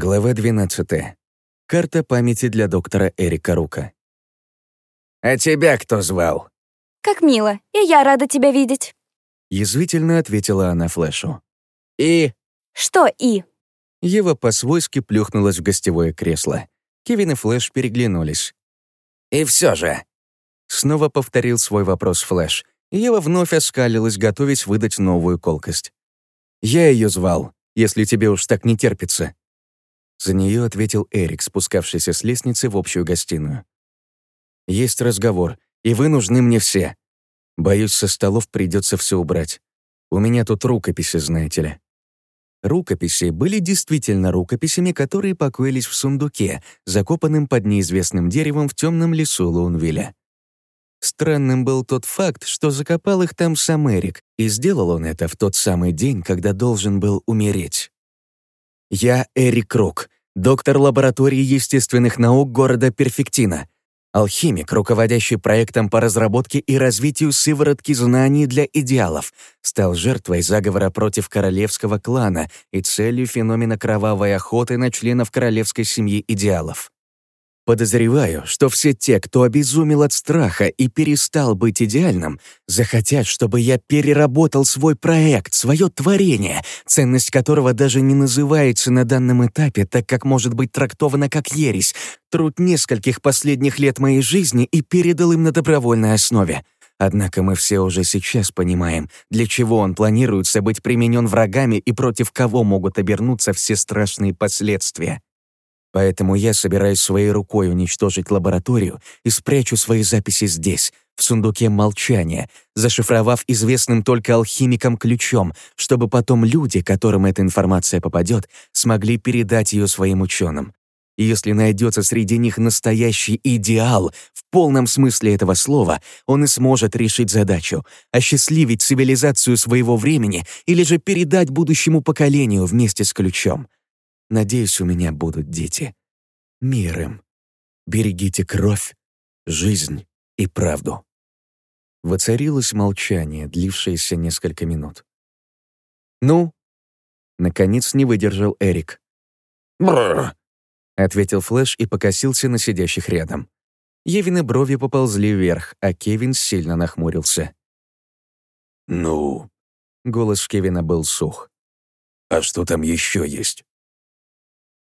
Глава 12. Карта памяти для доктора Эрика Рука. «А тебя кто звал?» «Как мило, и я рада тебя видеть». Язвительно ответила она Флэшу. «И?» «Что «и»?» Ева по-свойски плюхнулась в гостевое кресло. Кевин и Флэш переглянулись. «И все же». Снова повторил свой вопрос Флэш. Ева вновь оскалилась, готовясь выдать новую колкость. «Я ее звал, если тебе уж так не терпится». За нее ответил Эрик, спускавшийся с лестницы в общую гостиную. «Есть разговор, и вы нужны мне все. Боюсь, со столов придется все убрать. У меня тут рукописи, знаете ли». Рукописи были действительно рукописями, которые покоились в сундуке, закопанном под неизвестным деревом в темном лесу Лоунвилля. Странным был тот факт, что закопал их там сам Эрик, и сделал он это в тот самый день, когда должен был умереть. «Я Эрик Круг, доктор лаборатории естественных наук города Перфектина, алхимик, руководящий проектом по разработке и развитию сыворотки знаний для идеалов, стал жертвой заговора против королевского клана и целью феномена кровавой охоты на членов королевской семьи идеалов. Подозреваю, что все те, кто обезумел от страха и перестал быть идеальным, захотят, чтобы я переработал свой проект, свое творение, ценность которого даже не называется на данном этапе, так как может быть трактована как ересь, труд нескольких последних лет моей жизни и передал им на добровольной основе. Однако мы все уже сейчас понимаем, для чего он планируется быть применен врагами и против кого могут обернуться все страшные последствия. Поэтому я собираюсь своей рукой уничтожить лабораторию и спрячу свои записи здесь, в сундуке молчания, зашифровав известным только алхимикам ключом, чтобы потом люди, которым эта информация попадет, смогли передать ее своим ученым. И если найдется среди них настоящий идеал, в полном смысле этого слова, он и сможет решить задачу — осчастливить цивилизацию своего времени или же передать будущему поколению вместе с ключом. Надеюсь, у меня будут дети. Мир им. Берегите кровь, жизнь и правду. Воцарилось молчание, длившееся несколько минут. «Ну?» Наконец не выдержал Эрик. Бррр. ответил Флэш и покосился на сидящих рядом. Евины брови поползли вверх, а Кевин сильно нахмурился. «Ну?» Голос Кевина был сух. «А что там еще есть?»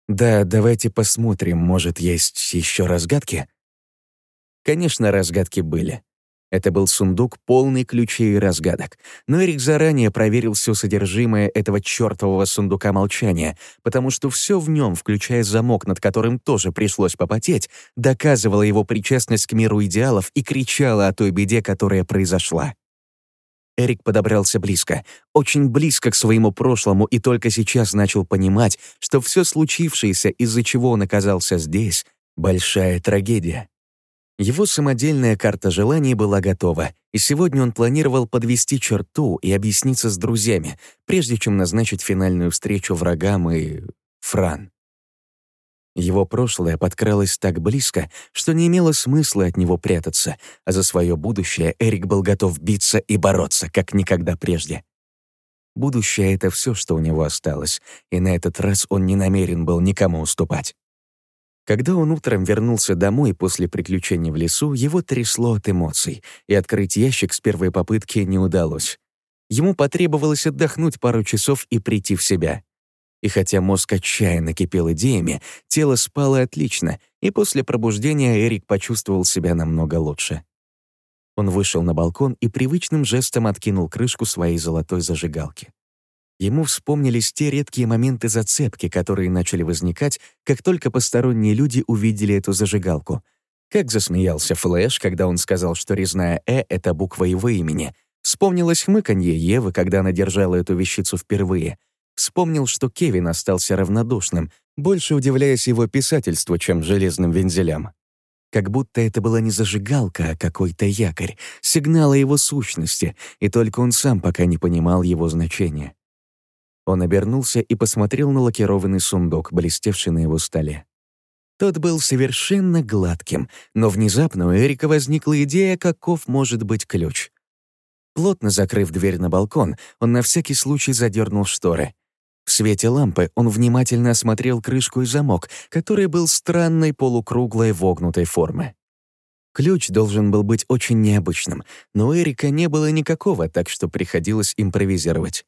Да, давайте посмотрим, может, есть еще разгадки? Конечно, разгадки были. Это был сундук, полный ключей и разгадок. Но Эрик заранее проверил все содержимое этого чертового сундука молчания, потому что все в нем, включая замок, над которым тоже пришлось попотеть, доказывало его причастность к миру идеалов и кричало о той беде, которая произошла. Эрик подобрался близко, очень близко к своему прошлому и только сейчас начал понимать, что все случившееся, из-за чего он оказался здесь, — большая трагедия. Его самодельная карта желаний была готова, и сегодня он планировал подвести черту и объясниться с друзьями, прежде чем назначить финальную встречу врагам и... Фран. Его прошлое подкралось так близко, что не имело смысла от него прятаться, а за свое будущее Эрик был готов биться и бороться, как никогда прежде. Будущее — это все, что у него осталось, и на этот раз он не намерен был никому уступать. Когда он утром вернулся домой после приключений в лесу, его трясло от эмоций, и открыть ящик с первой попытки не удалось. Ему потребовалось отдохнуть пару часов и прийти в себя. И хотя мозг отчаянно кипел идеями, тело спало отлично, и после пробуждения Эрик почувствовал себя намного лучше. Он вышел на балкон и привычным жестом откинул крышку своей золотой зажигалки. Ему вспомнились те редкие моменты зацепки, которые начали возникать, как только посторонние люди увидели эту зажигалку. Как засмеялся Флэш, когда он сказал, что резная «э» — это буква его имени. Вспомнилось хмыканье Евы, когда она держала эту вещицу впервые — Вспомнил, что Кевин остался равнодушным, больше удивляясь его писательству, чем железным вензелям. Как будто это была не зажигалка, а какой-то якорь, сигнал о его сущности, и только он сам пока не понимал его значения. Он обернулся и посмотрел на лакированный сундук, блестевший на его столе. Тот был совершенно гладким, но внезапно у Эрика возникла идея, каков может быть ключ. Плотно закрыв дверь на балкон, он на всякий случай задернул шторы. В свете лампы он внимательно осмотрел крышку и замок, который был странной полукруглой вогнутой формы. Ключ должен был быть очень необычным, но у Эрика не было никакого, так что приходилось импровизировать.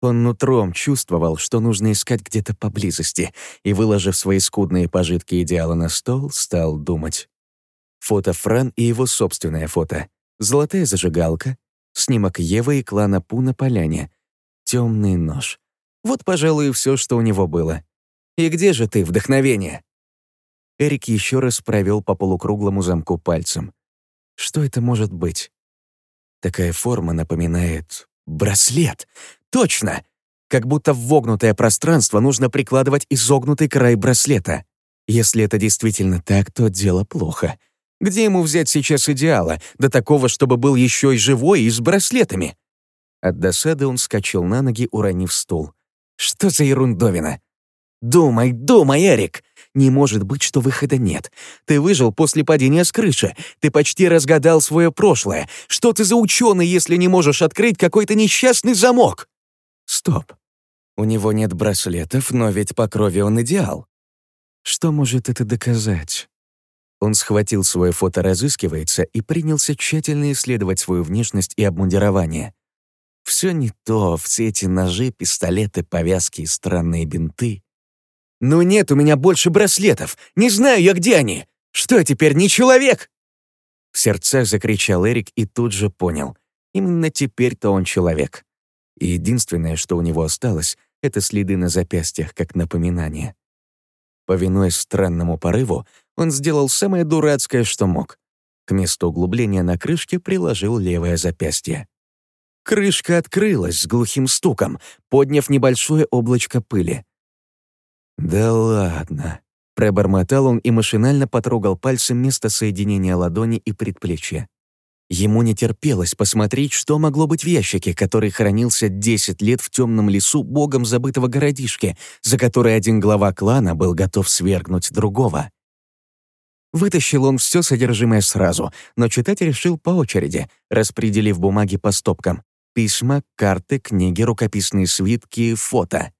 Он нутром чувствовал, что нужно искать где-то поблизости, и, выложив свои скудные пожитки идеала на стол, стал думать. Фото Фран и его собственное фото. Золотая зажигалка, снимок Евы и клана Пу на поляне, темный нож. Вот, пожалуй, и все, что у него было. «И где же ты, вдохновение?» Эрик еще раз провел по полукруглому замку пальцем. Что это может быть? Такая форма напоминает браслет. Точно! Как будто в вогнутое пространство нужно прикладывать изогнутый край браслета. Если это действительно так, то дело плохо. Где ему взять сейчас идеала, до такого, чтобы был еще и живой и с браслетами? От досады он скачал на ноги, уронив стул. Что за ерундовина? Думай, думай, Эрик! Не может быть, что выхода нет. Ты выжил после падения с крыши. Ты почти разгадал свое прошлое. Что ты за ученый, если не можешь открыть какой-то несчастный замок? Стоп. У него нет браслетов, но ведь по крови он идеал. Что может это доказать? Он схватил свое фото «Разыскивается» и принялся тщательно исследовать свою внешность и обмундирование. Все не то, все эти ножи, пистолеты, повязки и странные бинты. «Ну нет у меня больше браслетов! Не знаю я, где они! Что я теперь, не человек?» В сердцах закричал Эрик и тут же понял. Именно теперь-то он человек. И единственное, что у него осталось, это следы на запястьях, как напоминание. Повинуясь странному порыву, он сделал самое дурацкое, что мог. К месту углубления на крышке приложил левое запястье. Крышка открылась с глухим стуком, подняв небольшое облачко пыли. «Да ладно!» — пробормотал он и машинально потрогал пальцем место соединения ладони и предплечья. Ему не терпелось посмотреть, что могло быть в ящике, который хранился 10 лет в темном лесу богом забытого городишки, за который один глава клана был готов свергнуть другого. Вытащил он все содержимое сразу, но читать решил по очереди, распределив бумаги по стопкам. Письма, карты, книги, рукописные свитки, фото.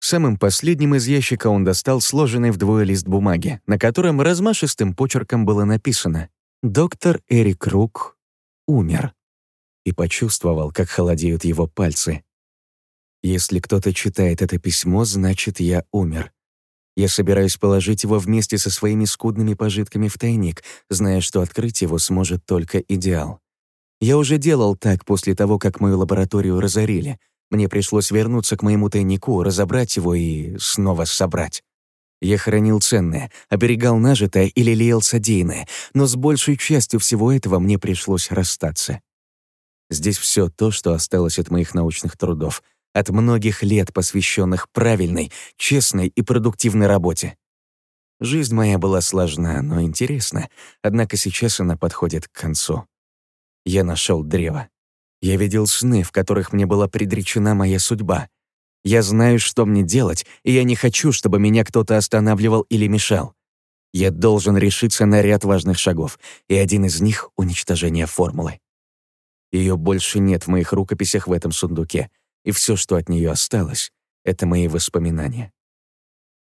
Самым последним из ящика он достал сложенный вдвое лист бумаги, на котором размашистым почерком было написано «Доктор Эрик Рук умер» и почувствовал, как холодеют его пальцы. Если кто-то читает это письмо, значит, я умер. Я собираюсь положить его вместе со своими скудными пожитками в тайник, зная, что открыть его сможет только идеал. Я уже делал так после того, как мою лабораторию разорили — мне пришлось вернуться к моему тайнику, разобрать его и снова собрать. Я хранил ценное, оберегал нажитое или лелеял содеянное, но с большей частью всего этого мне пришлось расстаться. Здесь все то, что осталось от моих научных трудов, от многих лет, посвященных правильной, честной и продуктивной работе. Жизнь моя была сложна, но интересна, однако сейчас она подходит к концу. Я нашел древо. Я видел сны, в которых мне была предречена моя судьба. Я знаю, что мне делать, и я не хочу, чтобы меня кто-то останавливал или мешал. Я должен решиться на ряд важных шагов, и один из них — уничтожение формулы. Ее больше нет в моих рукописях в этом сундуке, и все, что от нее осталось, — это мои воспоминания.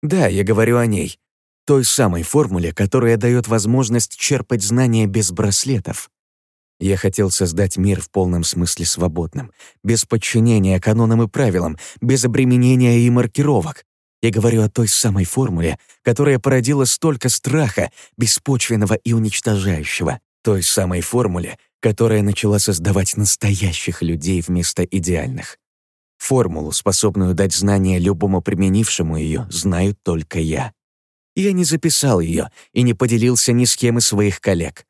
Да, я говорю о ней, той самой формуле, которая дает возможность черпать знания без браслетов. Я хотел создать мир в полном смысле свободным, без подчинения канонам и правилам, без обременения и маркировок. Я говорю о той самой формуле, которая породила столько страха, беспочвенного и уничтожающего. Той самой формуле, которая начала создавать настоящих людей вместо идеальных. Формулу, способную дать знания любому применившему ее, знаю только я. Я не записал ее и не поделился ни с кем из своих коллег.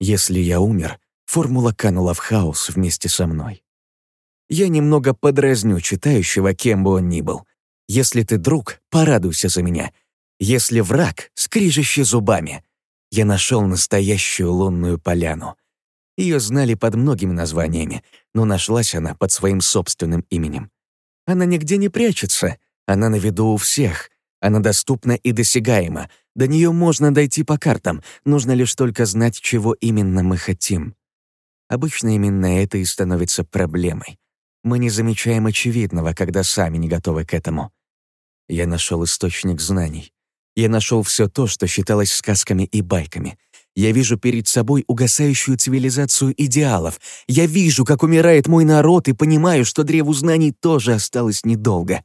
Если я умер, формула канула в хаос вместе со мной. Я немного подразню читающего, кем бы он ни был. Если ты друг, порадуйся за меня. Если враг, скрижащи зубами. Я нашел настоящую лунную поляну. Ее знали под многими названиями, но нашлась она под своим собственным именем. Она нигде не прячется, она на виду у всех, она доступна и досягаема, до нее можно дойти по картам, нужно лишь только знать, чего именно мы хотим. Обычно именно это и становится проблемой. Мы не замечаем очевидного, когда сами не готовы к этому. Я нашел источник знаний. Я нашел все то, что считалось сказками и байками. Я вижу перед собой угасающую цивилизацию идеалов. Я вижу, как умирает мой народ, и понимаю, что древу знаний тоже осталось недолго.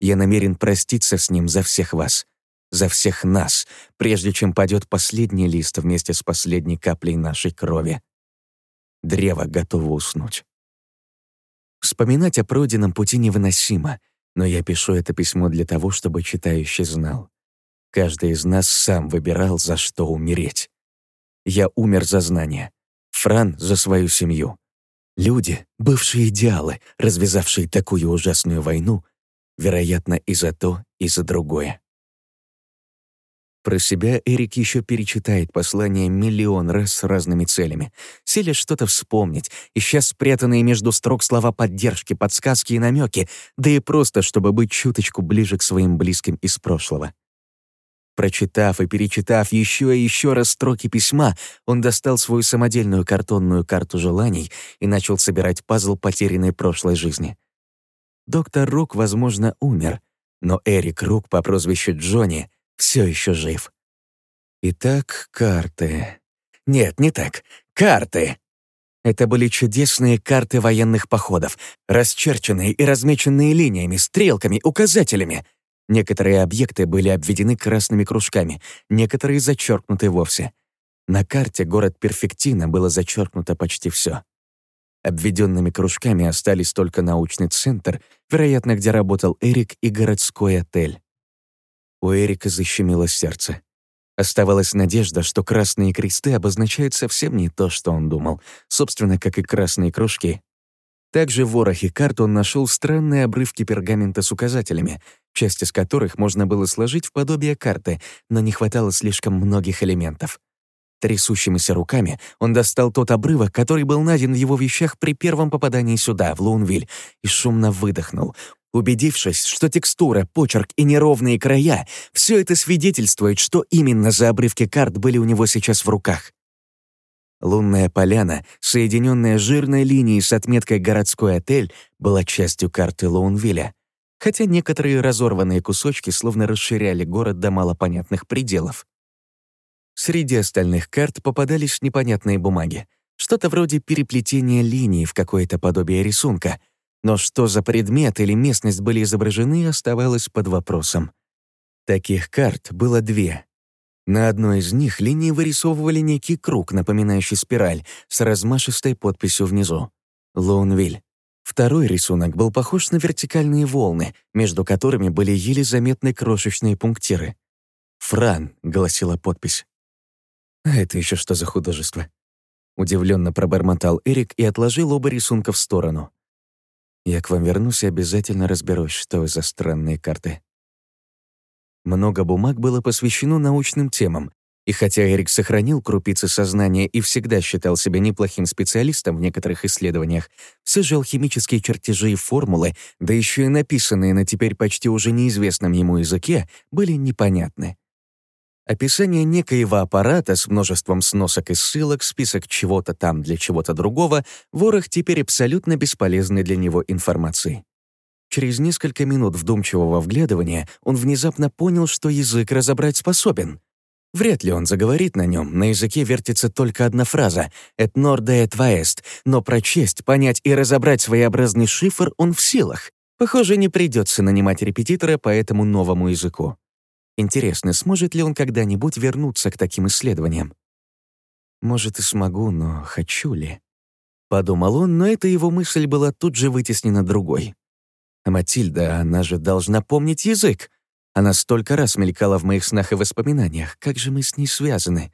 Я намерен проститься с ним за всех вас, за всех нас, прежде чем падет последний лист вместе с последней каплей нашей крови. Древо готово уснуть. Вспоминать о пройденном пути невыносимо, но я пишу это письмо для того, чтобы читающий знал. Каждый из нас сам выбирал, за что умереть. Я умер за знания. Фран — за свою семью. Люди, бывшие идеалы, развязавшие такую ужасную войну, вероятно, и за то, и за другое. Про себя Эрик еще перечитает послание миллион раз с разными целями, селя что-то вспомнить, ища спрятанные между строк слова поддержки, подсказки и намеки, да и просто, чтобы быть чуточку ближе к своим близким из прошлого. Прочитав и перечитав еще и еще раз строки письма, он достал свою самодельную картонную карту желаний и начал собирать пазл потерянной прошлой жизни. Доктор Рук, возможно, умер, но Эрик Рук по прозвищу Джонни все еще жив. Итак, карты. Нет, не так. Карты. Это были чудесные карты военных походов, расчерченные и размеченные линиями, стрелками, указателями. Некоторые объекты были обведены красными кружками, некоторые зачеркнуты вовсе. На карте город Перфектина было зачеркнуто почти все. Обведенными кружками остались только научный центр, вероятно, где работал Эрик и городской отель. У Эрика защемило сердце. Оставалась надежда, что красные кресты обозначают совсем не то, что он думал, собственно, как и красные кружки. Также в ворохе карт он нашел странные обрывки пергамента с указателями, часть из которых можно было сложить в подобие карты, но не хватало слишком многих элементов. Трясущимися руками он достал тот обрывок, который был найден в его вещах при первом попадании сюда, в Лунвиль, и шумно выдохнул, Убедившись, что текстура, почерк и неровные края — все это свидетельствует, что именно за обрывки карт были у него сейчас в руках. Лунная поляна, соединенная жирной линией с отметкой «Городской отель», была частью карты Лоунвилля, хотя некоторые разорванные кусочки словно расширяли город до малопонятных пределов. Среди остальных карт попадались непонятные бумаги, что-то вроде переплетения линий в какое-то подобие рисунка — но что за предмет или местность были изображены, оставалось под вопросом. Таких карт было две. На одной из них линии вырисовывали некий круг, напоминающий спираль, с размашистой подписью внизу — Лоунвиль. Второй рисунок был похож на вертикальные волны, между которыми были еле заметны крошечные пунктиры. «Фран», — гласила подпись. «А это еще что за художество?» Удивленно пробормотал Эрик и отложил оба рисунка в сторону. Я к вам вернусь и обязательно разберусь, что за странные карты. Много бумаг было посвящено научным темам, и хотя Эрик сохранил крупицы сознания и всегда считал себя неплохим специалистом в некоторых исследованиях, все же алхимические чертежи и формулы, да еще и написанные на теперь почти уже неизвестном ему языке, были непонятны. Описание некоего аппарата с множеством сносок и ссылок, список чего-то там для чего-то другого, ворох теперь абсолютно бесполезной для него информации. Через несколько минут вдумчивого вглядывания он внезапно понял, что язык разобрать способен. Вряд ли он заговорит на нем, на языке вертится только одна фраза «et norde et vaest», но прочесть, понять и разобрать своеобразный шифр он в силах. Похоже, не придется нанимать репетитора по этому новому языку. Интересно, сможет ли он когда-нибудь вернуться к таким исследованиям? Может, и смогу, но хочу ли? Подумал он, но эта его мысль была тут же вытеснена другой. Матильда, она же должна помнить язык. Она столько раз мелькала в моих снах и воспоминаниях. Как же мы с ней связаны?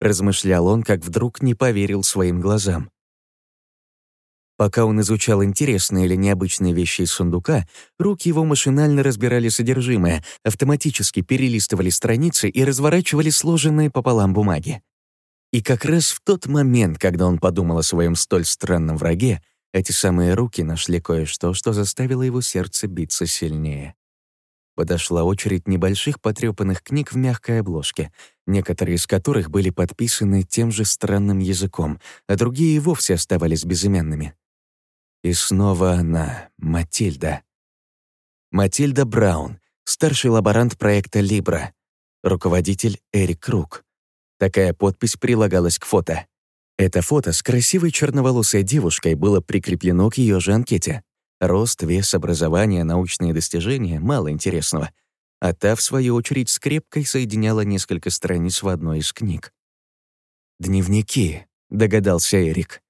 Размышлял он, как вдруг не поверил своим глазам. Пока он изучал интересные или необычные вещи из сундука, руки его машинально разбирали содержимое, автоматически перелистывали страницы и разворачивали сложенные пополам бумаги. И как раз в тот момент, когда он подумал о своем столь странном враге, эти самые руки нашли кое-что, что заставило его сердце биться сильнее. Подошла очередь небольших потрепанных книг в мягкой обложке, некоторые из которых были подписаны тем же странным языком, а другие и вовсе оставались безымянными. И снова она, Матильда. Матильда Браун, старший лаборант проекта «Либра», руководитель Эрик Круг. Такая подпись прилагалась к фото. Это фото с красивой черноволосой девушкой было прикреплено к ее же анкете. Рост, вес, образование, научные достижения — мало интересного. А та, в свою очередь, скрепкой соединяла несколько страниц в одной из книг. «Дневники», — догадался Эрик.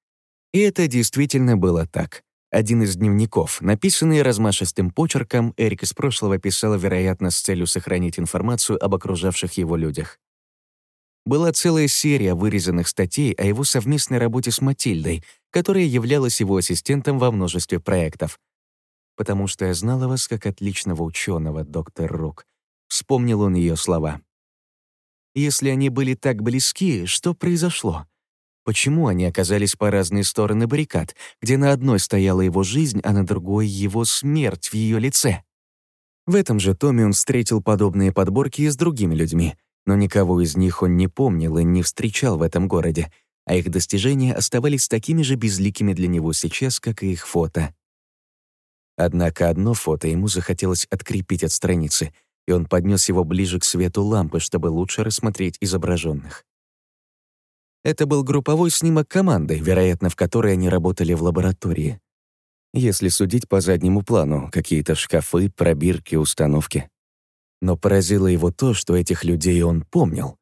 И это действительно было так. Один из дневников, написанный размашистым почерком, Эрик из прошлого писал, вероятно, с целью сохранить информацию об окружавших его людях. Была целая серия вырезанных статей о его совместной работе с Матильдой, которая являлась его ассистентом во множестве проектов. «Потому что я знала вас как отличного ученого, доктор Рук», — вспомнил он ее слова. «Если они были так близки, что произошло? Почему они оказались по разные стороны баррикад, где на одной стояла его жизнь, а на другой — его смерть в ее лице?» В этом же томе он встретил подобные подборки и с другими людьми — но никого из них он не помнил и не встречал в этом городе, а их достижения оставались такими же безликими для него сейчас, как и их фото. Однако одно фото ему захотелось открепить от страницы, и он поднес его ближе к свету лампы, чтобы лучше рассмотреть изображенных. Это был групповой снимок команды, вероятно, в которой они работали в лаборатории. Если судить по заднему плану, какие-то шкафы, пробирки, установки. Но поразило его то, что этих людей он помнил.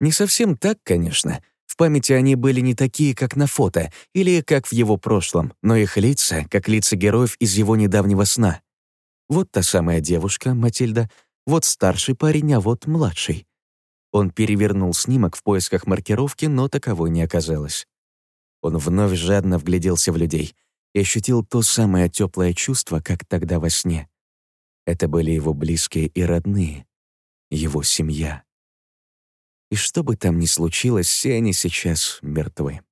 Не совсем так, конечно. В памяти они были не такие, как на фото, или как в его прошлом, но их лица, как лица героев из его недавнего сна. Вот та самая девушка, Матильда, вот старший парень, а вот младший. Он перевернул снимок в поисках маркировки, но таковой не оказалось. Он вновь жадно вгляделся в людей и ощутил то самое теплое чувство, как тогда во сне. Это были его близкие и родные, его семья. И что бы там ни случилось, все они сейчас мертвы.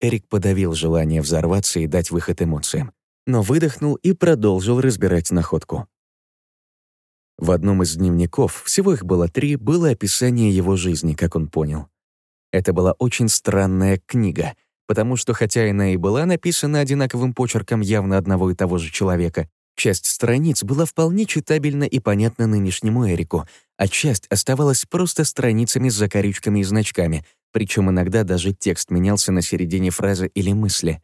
Эрик подавил желание взорваться и дать выход эмоциям, но выдохнул и продолжил разбирать находку. В одном из дневников, всего их было три, было описание его жизни, как он понял. Это была очень странная книга, потому что хотя она и была написана одинаковым почерком явно одного и того же человека, Часть страниц была вполне читабельна и понятна нынешнему Эрику, а часть оставалась просто страницами с закорючками и значками, причем иногда даже текст менялся на середине фразы или мысли.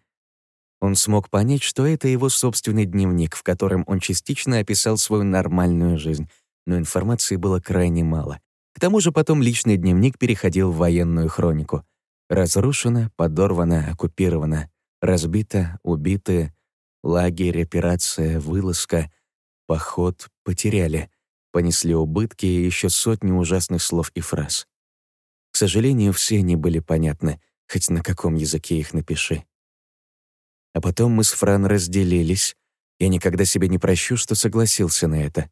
Он смог понять, что это его собственный дневник, в котором он частично описал свою нормальную жизнь, но информации было крайне мало. К тому же потом личный дневник переходил в военную хронику. Разрушено, подорвано, оккупировано, разбито, убито, Лагерь, операция, вылазка, поход потеряли, понесли убытки и еще сотни ужасных слов и фраз. К сожалению, все они были понятны, хоть на каком языке их напиши. А потом мы с Фран разделились. Я никогда себе не прощу, что согласился на это.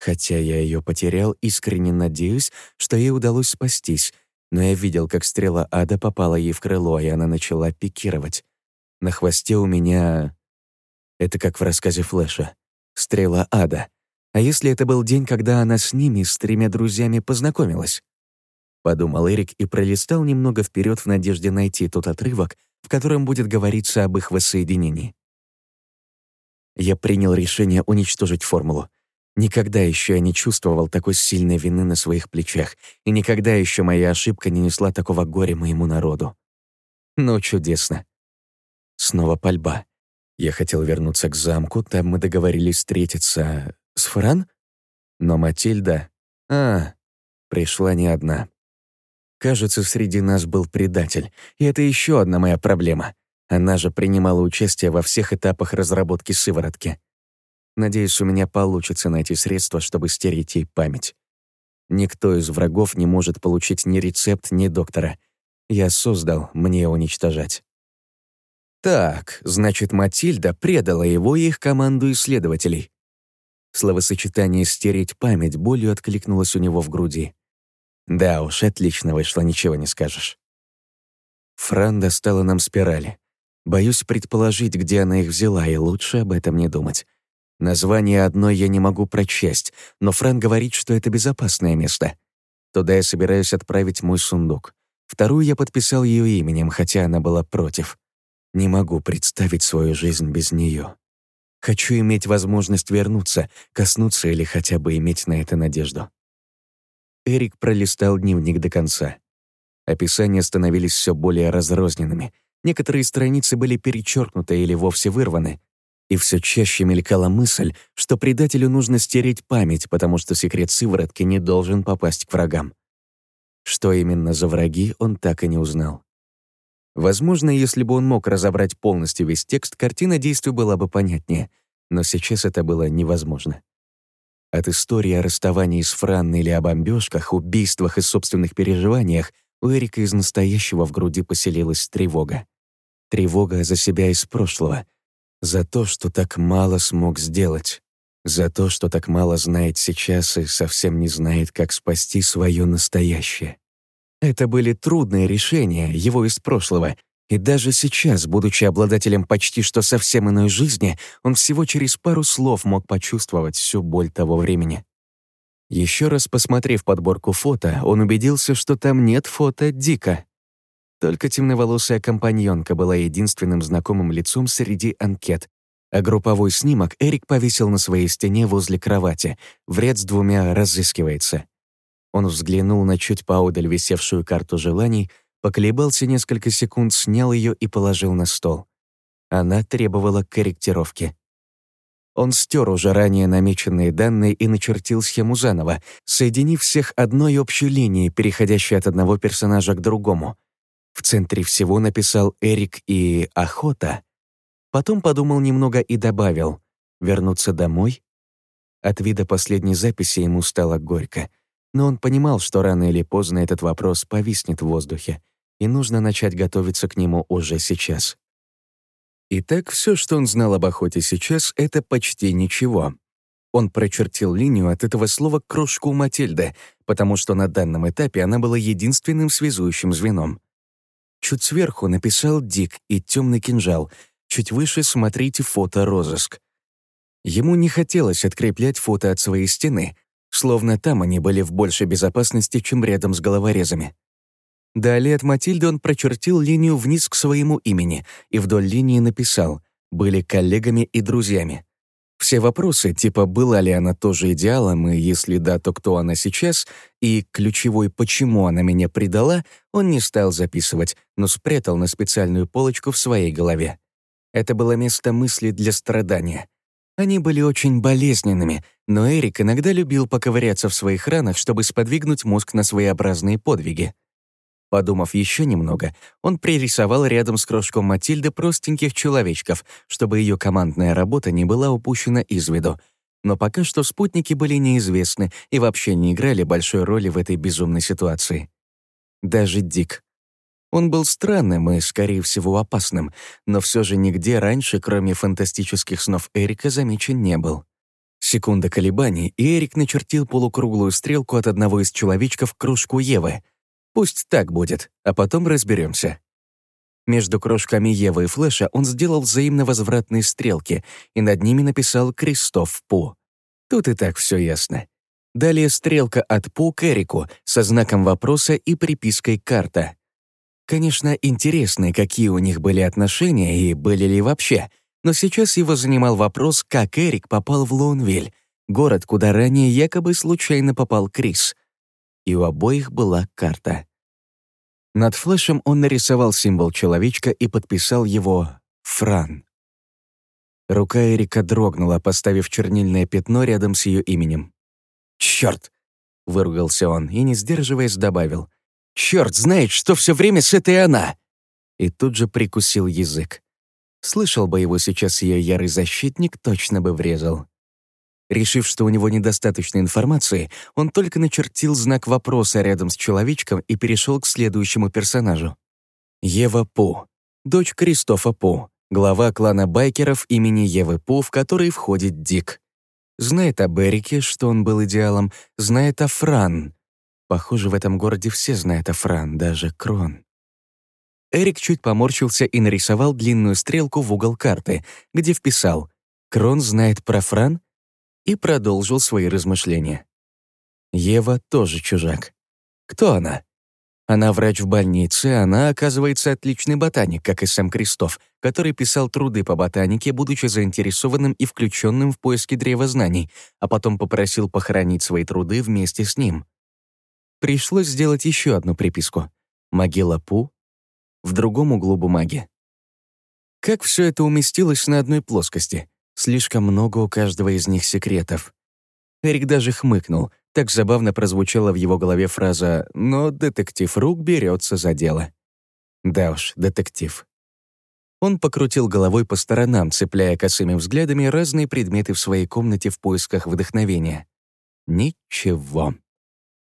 Хотя я ее потерял, искренне надеюсь, что ей удалось спастись, но я видел, как стрела ада попала ей в крыло, и она начала пикировать. На хвосте у меня это как в рассказе Флэша. «Стрела ада». А если это был день, когда она с ними, с тремя друзьями, познакомилась? Подумал Эрик и пролистал немного вперед в надежде найти тот отрывок, в котором будет говориться об их воссоединении. Я принял решение уничтожить формулу. Никогда еще я не чувствовал такой сильной вины на своих плечах, и никогда еще моя ошибка не несла такого горя моему народу. Но чудесно. Снова пальба. Я хотел вернуться к замку, там мы договорились встретиться с Фран? Но Матильда... А, пришла не одна. Кажется, среди нас был предатель, и это еще одна моя проблема. Она же принимала участие во всех этапах разработки сыворотки. Надеюсь, у меня получится найти средства, чтобы стереть ей память. Никто из врагов не может получить ни рецепт, ни доктора. Я создал, мне уничтожать. Так, значит, Матильда предала его и их команду исследователей. Словосочетание «стереть память» болью откликнулось у него в груди. Да уж, отлично вышло, ничего не скажешь. Фран достала нам спирали. Боюсь предположить, где она их взяла, и лучше об этом не думать. Название одной я не могу прочесть, но Фран говорит, что это безопасное место. Туда я собираюсь отправить мой сундук. Вторую я подписал ее именем, хотя она была против. Не могу представить свою жизнь без нее. Хочу иметь возможность вернуться, коснуться или хотя бы иметь на это надежду. Эрик пролистал дневник до конца. Описания становились все более разрозненными. Некоторые страницы были перечеркнуты или вовсе вырваны. И все чаще мелькала мысль, что предателю нужно стереть память, потому что секрет сыворотки не должен попасть к врагам. Что именно за враги, он так и не узнал. Возможно, если бы он мог разобрать полностью весь текст, картина действия была бы понятнее, но сейчас это было невозможно. От истории о расставании с Франной или о бомбежках, убийствах и собственных переживаниях у Эрика из настоящего в груди поселилась тревога. Тревога за себя из прошлого, за то, что так мало смог сделать, за то, что так мало знает сейчас и совсем не знает, как спасти свое настоящее. Это были трудные решения его из прошлого, и даже сейчас, будучи обладателем почти что совсем иной жизни, он всего через пару слов мог почувствовать всю боль того времени. Еще раз посмотрев подборку фото, он убедился, что там нет фото Дика. Только темноволосая компаньонка была единственным знакомым лицом среди анкет, а групповой снимок Эрик повесил на своей стене возле кровати. Вред с двумя разыскивается. Он взглянул на чуть поодаль висевшую карту желаний, поколебался несколько секунд, снял ее и положил на стол. Она требовала корректировки. Он стер уже ранее намеченные данные и начертил схему заново, соединив всех одной общей линией, переходящей от одного персонажа к другому. В центре всего написал Эрик и «Охота». Потом подумал немного и добавил «Вернуться домой?» От вида последней записи ему стало горько — но он понимал, что рано или поздно этот вопрос повиснет в воздухе, и нужно начать готовиться к нему уже сейчас. Итак, все, что он знал об охоте сейчас, это почти ничего. Он прочертил линию от этого слова к кружку Матильды, потому что на данном этапе она была единственным связующим звеном. Чуть сверху написал «Дик» и «Темный кинжал», чуть выше смотрите фото «Розыск». Ему не хотелось откреплять фото от своей стены, словно там они были в большей безопасности, чем рядом с головорезами. Далее от Матильды он прочертил линию вниз к своему имени и вдоль линии написал «были коллегами и друзьями». Все вопросы, типа «была ли она тоже идеалом» и «если да, то кто она сейчас» и ключевой «почему она меня предала» он не стал записывать, но спрятал на специальную полочку в своей голове. Это было место мысли для страдания. Они были очень болезненными, но Эрик иногда любил поковыряться в своих ранах, чтобы сподвигнуть мозг на своеобразные подвиги. Подумав еще немного, он пририсовал рядом с крошком Матильды простеньких человечков, чтобы ее командная работа не была упущена из виду. Но пока что спутники были неизвестны и вообще не играли большой роли в этой безумной ситуации. Даже Дик. Он был странным и, скорее всего, опасным, но все же нигде раньше, кроме фантастических снов Эрика, замечен не был. Секунда колебаний, и Эрик начертил полукруглую стрелку от одного из человечков к кружку Евы. Пусть так будет, а потом разберемся. Между кружками Евы и Флэша он сделал взаимно возвратные стрелки и над ними написал «Кристоф Пу». Тут и так все ясно. Далее стрелка от Пу к Эрику со знаком вопроса и припиской «Карта». Конечно, интересно, какие у них были отношения и были ли вообще, но сейчас его занимал вопрос, как Эрик попал в Лоунвиль, город, куда ранее якобы случайно попал Крис. И у обоих была карта. Над флешем он нарисовал символ человечка и подписал его «Фран». Рука Эрика дрогнула, поставив чернильное пятно рядом с ее именем. «Чёрт!» — выругался он и, не сдерживаясь, добавил. Черт знает, что все время с этой она!» И тут же прикусил язык. Слышал бы его сейчас ее ярый защитник, точно бы врезал. Решив, что у него недостаточно информации, он только начертил знак вопроса рядом с человечком и перешел к следующему персонажу. Ева Пу, дочь Кристофа Пу, глава клана байкеров имени Евы Пу, в который входит Дик. Знает о Берике, что он был идеалом, знает о Фран, Похоже, в этом городе все знают о Фран, даже Крон. Эрик чуть поморщился и нарисовал длинную стрелку в угол карты, где вписал «Крон знает про Фран» и продолжил свои размышления. Ева тоже чужак. Кто она? Она врач в больнице, она, оказывается, отличный ботаник, как и Сэм Крестов, который писал труды по ботанике, будучи заинтересованным и включенным в поиски древа знаний, а потом попросил похоронить свои труды вместе с ним. Пришлось сделать еще одну приписку. Могила Пу в другом углу бумаги. Как все это уместилось на одной плоскости? Слишком много у каждого из них секретов. Эрик даже хмыкнул. Так забавно прозвучала в его голове фраза «Но детектив Рук берется за дело». Да уж, детектив. Он покрутил головой по сторонам, цепляя косыми взглядами разные предметы в своей комнате в поисках вдохновения. Ничего.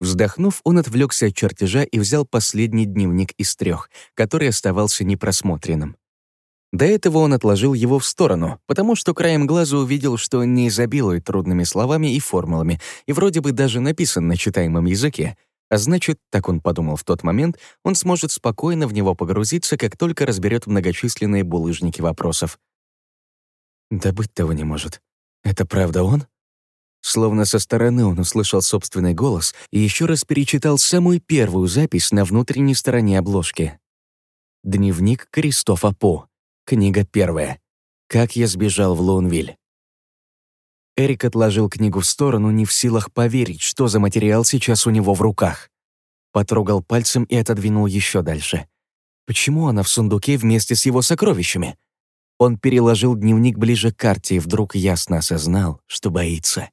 Вздохнув, он отвлекся от чертежа и взял последний дневник из трех, который оставался непросмотренным. До этого он отложил его в сторону, потому что краем глаза увидел, что не изобилует трудными словами и формулами, и вроде бы даже написан на читаемом языке. А значит, так он подумал в тот момент, он сможет спокойно в него погрузиться, как только разберет многочисленные булыжники вопросов. Да быть того не может. Это правда он? Словно со стороны он услышал собственный голос и еще раз перечитал самую первую запись на внутренней стороне обложки. Дневник Кристофа По. Книга первая. «Как я сбежал в Лоунвиль». Эрик отложил книгу в сторону, не в силах поверить, что за материал сейчас у него в руках. Потрогал пальцем и отодвинул еще дальше. Почему она в сундуке вместе с его сокровищами? Он переложил дневник ближе к карте и вдруг ясно осознал, что боится.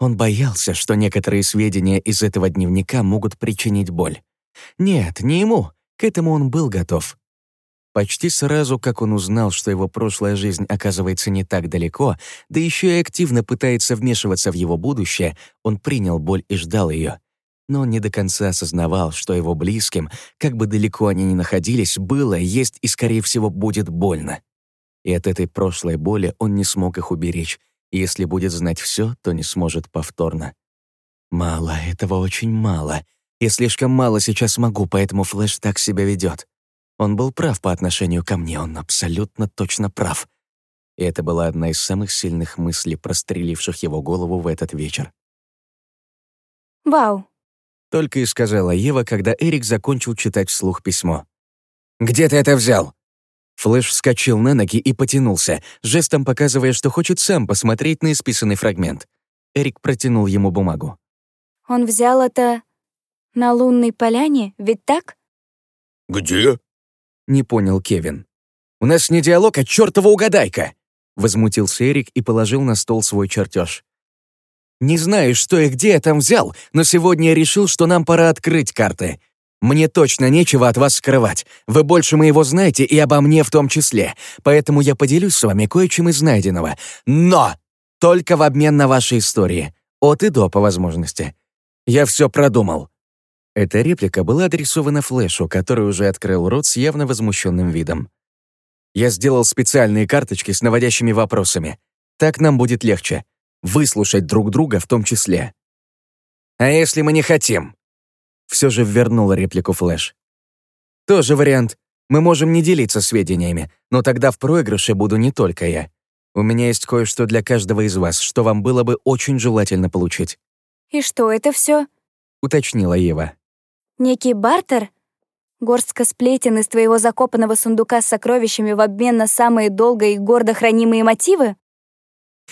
Он боялся, что некоторые сведения из этого дневника могут причинить боль. Нет, не ему, к этому он был готов. Почти сразу, как он узнал, что его прошлая жизнь оказывается не так далеко, да еще и активно пытается вмешиваться в его будущее, он принял боль и ждал ее. Но он не до конца осознавал, что его близким, как бы далеко они ни находились, было, есть и, скорее всего, будет больно. И от этой прошлой боли он не смог их уберечь, и если будет знать все, то не сможет повторно. Мало, этого очень мало. Я слишком мало сейчас могу, поэтому Флэш так себя ведет. Он был прав по отношению ко мне, он абсолютно точно прав. И это была одна из самых сильных мыслей, простреливших его голову в этот вечер. Вау. Только и сказала Ева, когда Эрик закончил читать вслух письмо. «Где ты это взял?» Флэш вскочил на ноги и потянулся, жестом показывая, что хочет сам посмотреть на исписанный фрагмент. Эрик протянул ему бумагу. Он взял это на лунной поляне, ведь так? «Где?» Не понял Кевин. «У нас не диалог, а чертова угадайка!» Возмутился Эрик и положил на стол свой чертеж. «Не знаю, что и где я там взял, но сегодня я решил, что нам пора открыть карты. Мне точно нечего от вас скрывать. Вы больше моего знаете и обо мне в том числе, поэтому я поделюсь с вами кое-чем из найденного. Но только в обмен на ваши истории. От и до, по возможности. Я все продумал. Эта реплика была адресована Флэшу, который уже открыл рот с явно возмущенным видом. «Я сделал специальные карточки с наводящими вопросами. Так нам будет легче. Выслушать друг друга в том числе». «А если мы не хотим?» Все же вернула реплику Флэш. «Тоже вариант. Мы можем не делиться сведениями, но тогда в проигрыше буду не только я. У меня есть кое-что для каждого из вас, что вам было бы очень желательно получить». И что это все? уточнила Ева. Некий бартер? Горстка сплетен из твоего закопанного сундука с сокровищами в обмен на самые долго и гордо хранимые мотивы?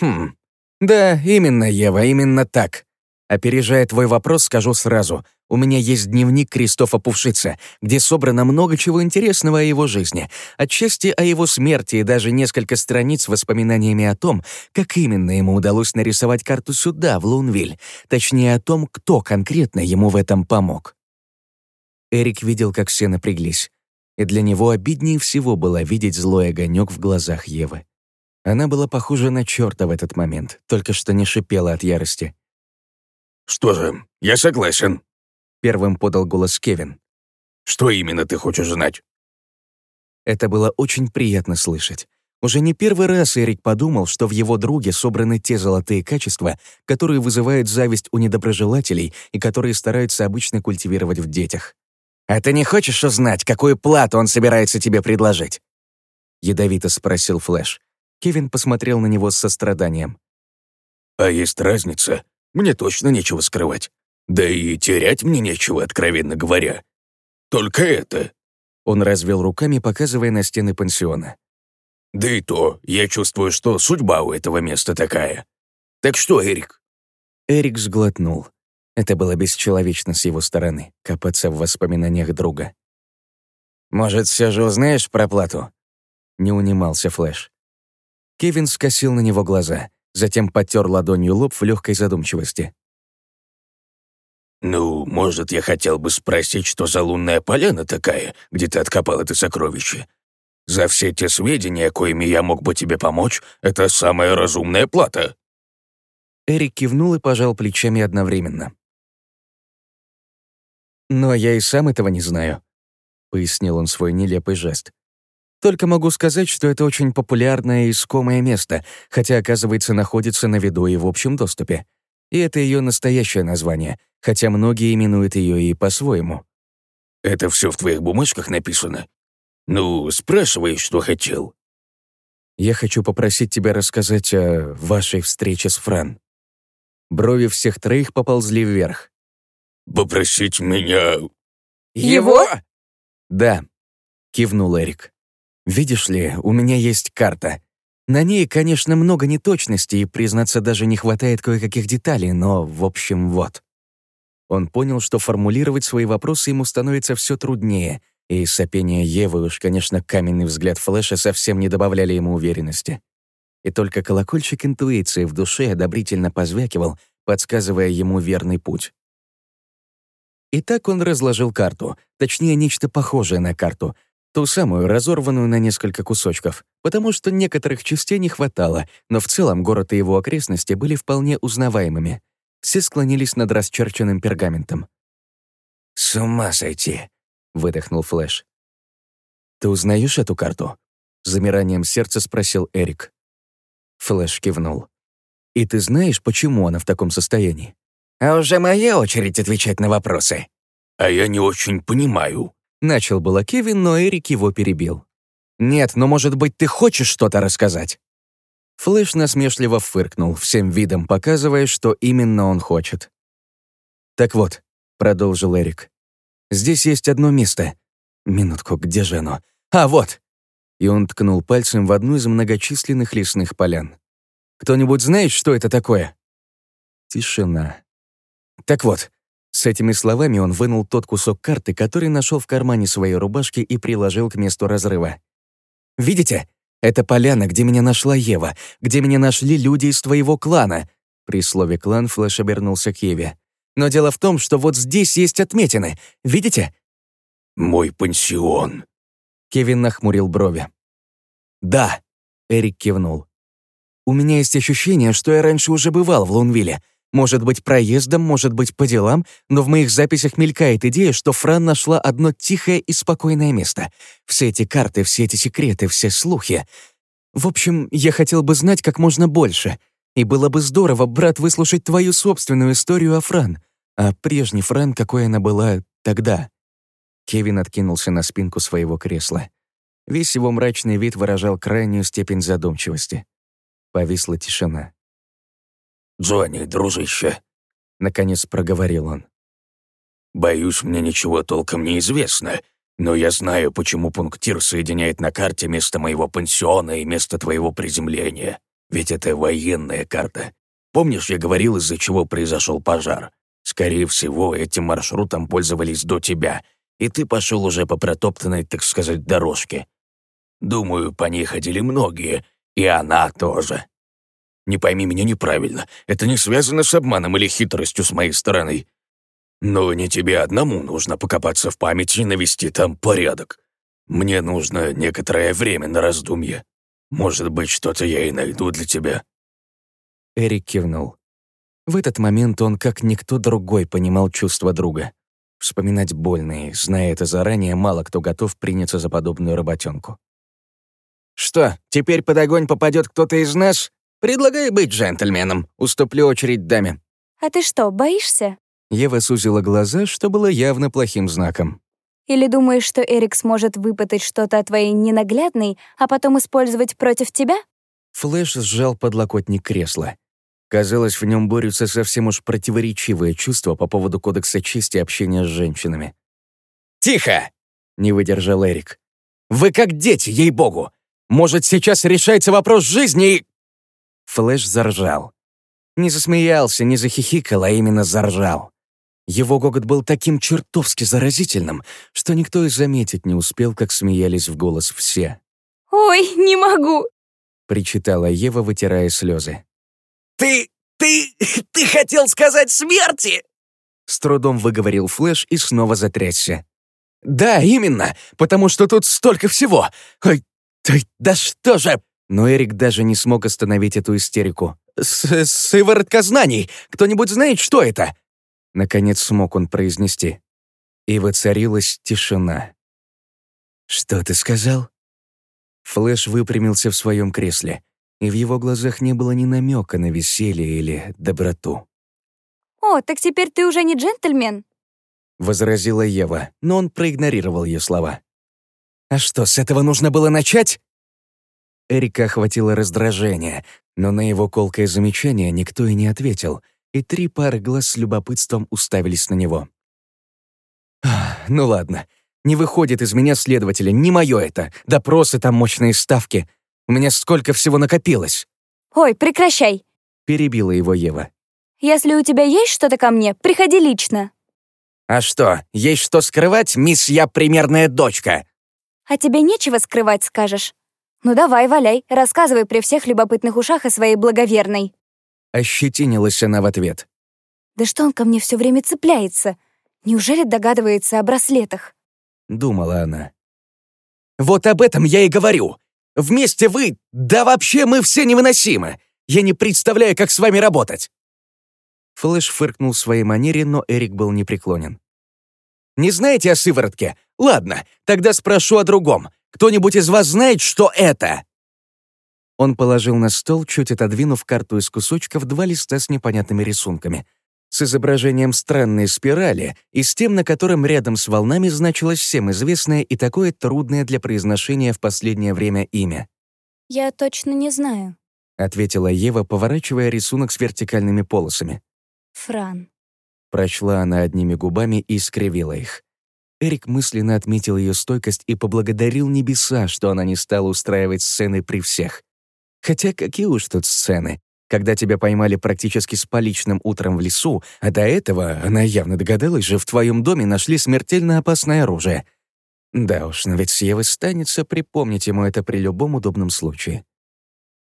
Хм. Да, именно, Ева, именно так. Опережая твой вопрос, скажу сразу. У меня есть дневник Кристофа Пувшица, где собрано много чего интересного о его жизни, отчасти о его смерти и даже несколько страниц с воспоминаниями о том, как именно ему удалось нарисовать карту сюда, в Лунвиль, точнее о том, кто конкретно ему в этом помог. Эрик видел, как все напряглись. И для него обиднее всего было видеть злой огонек в глазах Евы. Она была похожа на черта в этот момент, только что не шипела от ярости. «Что же, я согласен», — первым подал голос Кевин. «Что именно ты хочешь знать?» Это было очень приятно слышать. Уже не первый раз Эрик подумал, что в его друге собраны те золотые качества, которые вызывают зависть у недоброжелателей и которые стараются обычно культивировать в детях. «А ты не хочешь узнать, какую плату он собирается тебе предложить?» Ядовито спросил Флэш. Кевин посмотрел на него с состраданием. «А есть разница. Мне точно нечего скрывать. Да и терять мне нечего, откровенно говоря. Только это. Он развел руками, показывая на стены пансиона. Да и то, я чувствую, что судьба у этого места такая. Так что, Эрик?» Эрик сглотнул. Это было бесчеловечно с его стороны, копаться в воспоминаниях друга. «Может, все же узнаешь про плату?» Не унимался Флэш. Кевин скосил на него глаза, затем потер ладонью лоб в легкой задумчивости. «Ну, может, я хотел бы спросить, что за лунная поляна такая, где ты откопал это сокровище? За все те сведения, коими я мог бы тебе помочь, это самая разумная плата». Эрик кивнул и пожал плечами одновременно. «Но я и сам этого не знаю», — пояснил он свой нелепый жест. «Только могу сказать, что это очень популярное и искомое место, хотя, оказывается, находится на виду и в общем доступе. И это ее настоящее название, хотя многие именуют ее и по-своему». «Это все в твоих бумажках написано? Ну, спрашивай, что хотел». «Я хочу попросить тебя рассказать о вашей встрече с Фран». Брови всех троих поползли вверх. «Попросить меня...» Его? «Да», — кивнул Эрик. «Видишь ли, у меня есть карта. На ней, конечно, много неточностей, и, признаться, даже не хватает кое-каких деталей, но, в общем, вот». Он понял, что формулировать свои вопросы ему становится все труднее, и сопение Евы уж, конечно, каменный взгляд Флэша совсем не добавляли ему уверенности и только колокольчик интуиции в душе одобрительно позвякивал, подсказывая ему верный путь. И так он разложил карту, точнее, нечто похожее на карту, ту самую, разорванную на несколько кусочков, потому что некоторых частей не хватало, но в целом город и его окрестности были вполне узнаваемыми. Все склонились над расчерченным пергаментом. «С ума сойти!» — выдохнул Флэш. «Ты узнаешь эту карту?» — замиранием сердца спросил Эрик. Флэш кивнул. «И ты знаешь, почему она в таком состоянии?» «А уже моя очередь отвечать на вопросы». «А я не очень понимаю». Начал было Кевин, но Эрик его перебил. «Нет, но, может быть, ты хочешь что-то рассказать?» Флэш насмешливо фыркнул, всем видом показывая, что именно он хочет. «Так вот», — продолжил Эрик, — «здесь есть одно место. Минутку, где же оно? А, вот!» и он ткнул пальцем в одну из многочисленных лесных полян. «Кто-нибудь знает, что это такое?» Тишина. Так вот, с этими словами он вынул тот кусок карты, который нашел в кармане своей рубашки и приложил к месту разрыва. «Видите? Это поляна, где меня нашла Ева, где меня нашли люди из твоего клана». При слове «клан» Флэш обернулся к Еве. «Но дело в том, что вот здесь есть отметины. Видите?» «Мой пансион», Кевин нахмурил брови. «Да», — Эрик кивнул. «У меня есть ощущение, что я раньше уже бывал в Лунвилле. Может быть, проездом, может быть, по делам, но в моих записях мелькает идея, что Фран нашла одно тихое и спокойное место. Все эти карты, все эти секреты, все слухи. В общем, я хотел бы знать как можно больше. И было бы здорово, брат, выслушать твою собственную историю о Фран. О прежней Фран, какой она была тогда. Кевин откинулся на спинку своего кресла. Весь его мрачный вид выражал крайнюю степень задумчивости. Повисла тишина. «Джонни, дружище», — наконец проговорил он. «Боюсь, мне ничего толком не известно, но я знаю, почему пунктир соединяет на карте место моего пансиона и место твоего приземления. Ведь это военная карта. Помнишь, я говорил, из-за чего произошел пожар? Скорее всего, этим маршрутом пользовались до тебя, и ты пошел уже по протоптанной, так сказать, дорожке. Думаю, по ней ходили многие, и она тоже. Не пойми меня неправильно, это не связано с обманом или хитростью с моей стороны. Но не тебе одному нужно покопаться в памяти и навести там порядок. Мне нужно некоторое время на раздумье. Может быть, что-то я и найду для тебя». Эрик кивнул. В этот момент он, как никто другой, понимал чувства друга. Вспоминать больно, и, зная это заранее, мало кто готов приняться за подобную работенку. «Что, теперь под огонь попадет кто-то из нас? Предлагай быть джентльменом. Уступлю очередь даме». «А ты что, боишься?» Ева сузила глаза, что было явно плохим знаком. «Или думаешь, что Эрик сможет выпытать что-то о твоей ненаглядной, а потом использовать против тебя?» Флэш сжал подлокотник кресла. Казалось, в нем борются совсем уж противоречивые чувства по поводу кодекса чести общения с женщинами. «Тихо!» — не выдержал Эрик. «Вы как дети, ей-богу! Может, сейчас решается вопрос жизни и...» Флэш заржал. Не засмеялся, не захихикал, а именно заржал. Его гогот был таким чертовски заразительным, что никто и заметить не успел, как смеялись в голос все. «Ой, не могу!» — причитала Ева, вытирая слезы. «Ты... ты... ты хотел сказать смерти?» С трудом выговорил Флэш и снова затрясся. «Да, именно, потому что тут столько всего! Ой, ой да что же...» Но Эрик даже не смог остановить эту истерику. С «Сыворотка знаний! Кто-нибудь знает, что это?» Наконец смог он произнести. И воцарилась тишина. «Что ты сказал?» Флэш выпрямился в своем кресле, и в его глазах не было ни намека на веселье или доброту. «О, так теперь ты уже не джентльмен?» — возразила Ева, но он проигнорировал ее слова. «А что, с этого нужно было начать?» Эрика охватило раздражение, но на его колкое замечание никто и не ответил, и три пары глаз с любопытством уставились на него. «Ну ладно, не выходит из меня следователя, не мое это. Допросы там мощные ставки. У меня сколько всего накопилось». «Ой, прекращай!» — перебила его Ева. «Если у тебя есть что-то ко мне, приходи лично». «А что, есть что скрывать, мисс я примерная дочка?» «А тебе нечего скрывать, скажешь? Ну давай, валяй, рассказывай при всех любопытных ушах о своей благоверной». Ощетинилась она в ответ. «Да что он ко мне все время цепляется? Неужели догадывается о браслетах?» Думала она. «Вот об этом я и говорю. Вместе вы, да вообще мы все невыносимы. Я не представляю, как с вами работать». Флэш фыркнул в своей манере, но Эрик был непреклонен. «Не знаете о сыворотке? Ладно, тогда спрошу о другом. Кто-нибудь из вас знает, что это?» Он положил на стол, чуть отодвинув карту из кусочков, два листа с непонятными рисунками. С изображением странной спирали и с тем, на котором рядом с волнами значилось всем известное и такое трудное для произношения в последнее время имя. «Я точно не знаю», — ответила Ева, поворачивая рисунок с вертикальными полосами. «Фран». Прочла она одними губами и скривила их. Эрик мысленно отметил ее стойкость и поблагодарил небеса, что она не стала устраивать сцены при всех. Хотя какие уж тут сцены, когда тебя поймали практически с поличным утром в лесу, а до этого, она явно догадалась же, в твоем доме нашли смертельно опасное оружие. Да уж, но ведь с Евы станется припомнить ему это при любом удобном случае.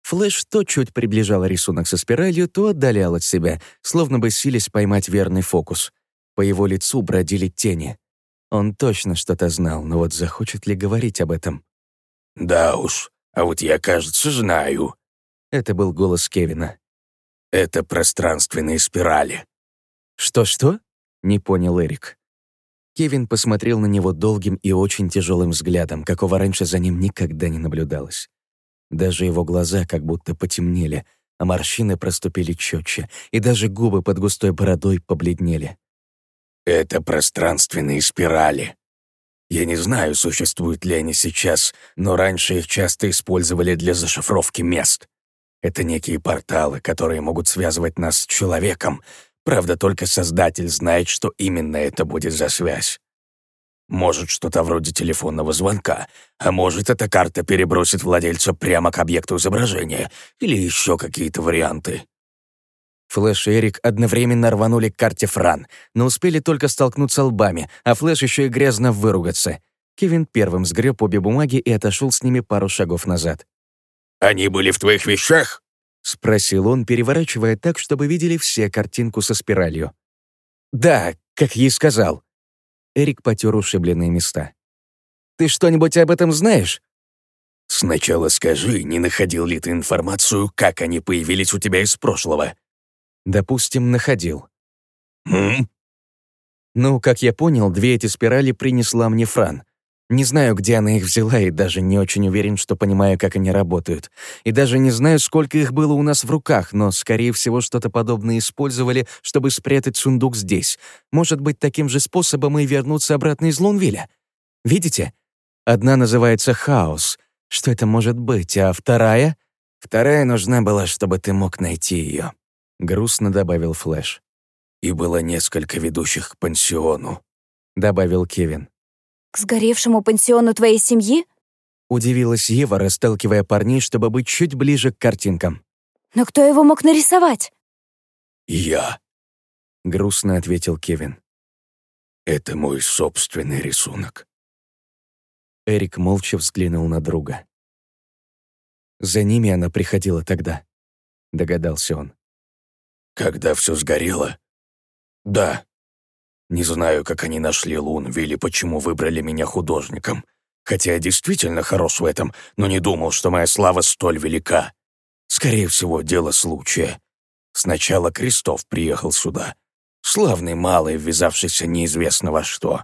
Флэш то чуть приближал рисунок со спиралью, то отдалял от себя, словно бы сились поймать верный фокус. По его лицу бродили тени. Он точно что-то знал, но вот захочет ли говорить об этом? «Да уж, а вот я, кажется, знаю». Это был голос Кевина. «Это пространственные спирали». «Что-что?» — не понял Эрик. Кевин посмотрел на него долгим и очень тяжелым взглядом, какого раньше за ним никогда не наблюдалось. Даже его глаза как будто потемнели, а морщины проступили четче, и даже губы под густой бородой побледнели. «Это пространственные спирали. Я не знаю, существуют ли они сейчас, но раньше их часто использовали для зашифровки мест. Это некие порталы, которые могут связывать нас с человеком. Правда, только Создатель знает, что именно это будет за связь. Может, что-то вроде телефонного звонка, а может, эта карта перебросит владельца прямо к объекту изображения, или еще какие-то варианты. Флэш и Эрик одновременно рванули к карте Фран, но успели только столкнуться лбами, а Флэш еще и грязно выругаться. Кевин первым сгреб обе бумаги и отошел с ними пару шагов назад. «Они были в твоих вещах?» — спросил он, переворачивая так, чтобы видели все картинку со спиралью. «Да, как ей сказал», Эрик потер ушибленные места. «Ты что-нибудь об этом знаешь?» «Сначала скажи, не находил ли ты информацию, как они появились у тебя из прошлого?» «Допустим, находил». «Хм?» «Ну, как я понял, две эти спирали принесла мне Фран. Не знаю, где она их взяла, и даже не очень уверен, что понимаю, как они работают. И даже не знаю, сколько их было у нас в руках, но, скорее всего, что-то подобное использовали, чтобы спрятать сундук здесь. Может быть, таким же способом и вернуться обратно из Лунвилля. Видите? Одна называется «Хаос». Что это может быть? А вторая? Вторая нужна была, чтобы ты мог найти ее. Грустно добавил Флэш. И было несколько ведущих к пансиону. Добавил Кевин. К сгоревшему пансиону твоей семьи? Удивилась Ева, расталкивая парней, чтобы быть чуть ближе к картинкам. Но кто его мог нарисовать? «Я», — грустно ответил Кевин. «Это мой собственный рисунок». Эрик молча взглянул на друга. «За ними она приходила тогда», — догадался он. «Когда все сгорело?» «Да. Не знаю, как они нашли Лунви или почему выбрали меня художником. Хотя я действительно хорош в этом, но не думал, что моя слава столь велика. Скорее всего, дело случая. Сначала Крестов приехал сюда. Славный малый, ввязавшийся неизвестно во что.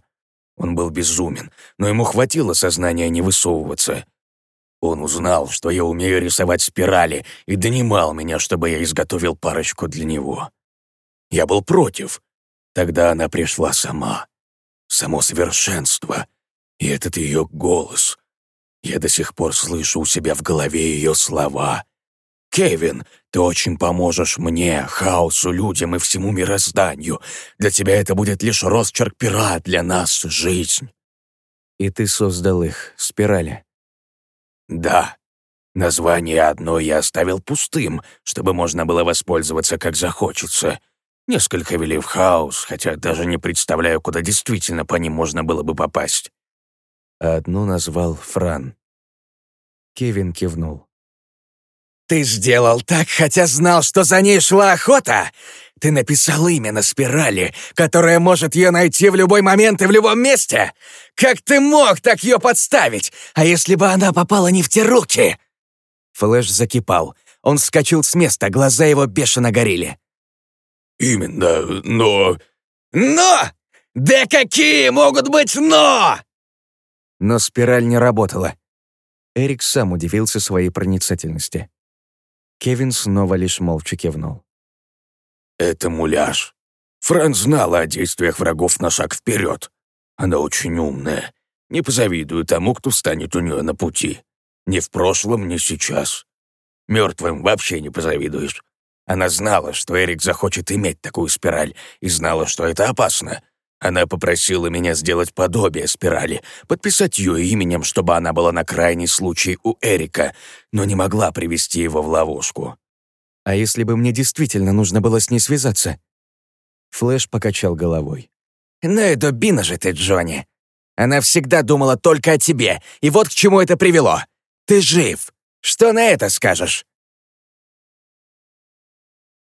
Он был безумен, но ему хватило сознания не высовываться. Он узнал, что я умею рисовать спирали, и донимал меня, чтобы я изготовил парочку для него. Я был против. Тогда она пришла сама. Само совершенство — и этот ее голос. Я до сих пор слышу у себя в голове ее слова. «Кевин, ты очень поможешь мне, хаосу, людям и всему мирозданию. Для тебя это будет лишь росчерк пера, для нас — жизнь». «И ты создал их, спирали?» «Да. Название одно я оставил пустым, чтобы можно было воспользоваться, как захочется. Несколько вели в хаос, хотя даже не представляю, куда действительно по ним можно было бы попасть одну назвал Фран. Кевин кивнул. «Ты сделал так, хотя знал, что за ней шла охота? Ты написал имя на спирали, которая может ее найти в любой момент и в любом месте? Как ты мог так ее подставить? А если бы она попала не в те руки?» Флэш закипал. Он вскочил с места, глаза его бешено горели. «Именно, но...» «Но! Да какие могут быть «но»?» но спираль не работала. Эрик сам удивился своей проницательности. Кевин снова лишь молча кивнул. «Это муляж. Франц знала о действиях врагов на шаг вперед. Она очень умная. Не позавидую тому, кто станет у нее на пути. Ни в прошлом, ни сейчас. Мертвым вообще не позавидуешь. Она знала, что Эрик захочет иметь такую спираль, и знала, что это опасно. Она попросила меня сделать подобие спирали, подписать ее именем, чтобы она была на крайний случай у Эрика, но не могла привести его в ловушку. «А если бы мне действительно нужно было с ней связаться?» Флэш покачал головой. «Ну и дубина же ты, Джонни! Она всегда думала только о тебе, и вот к чему это привело! Ты жив! Что на это скажешь?»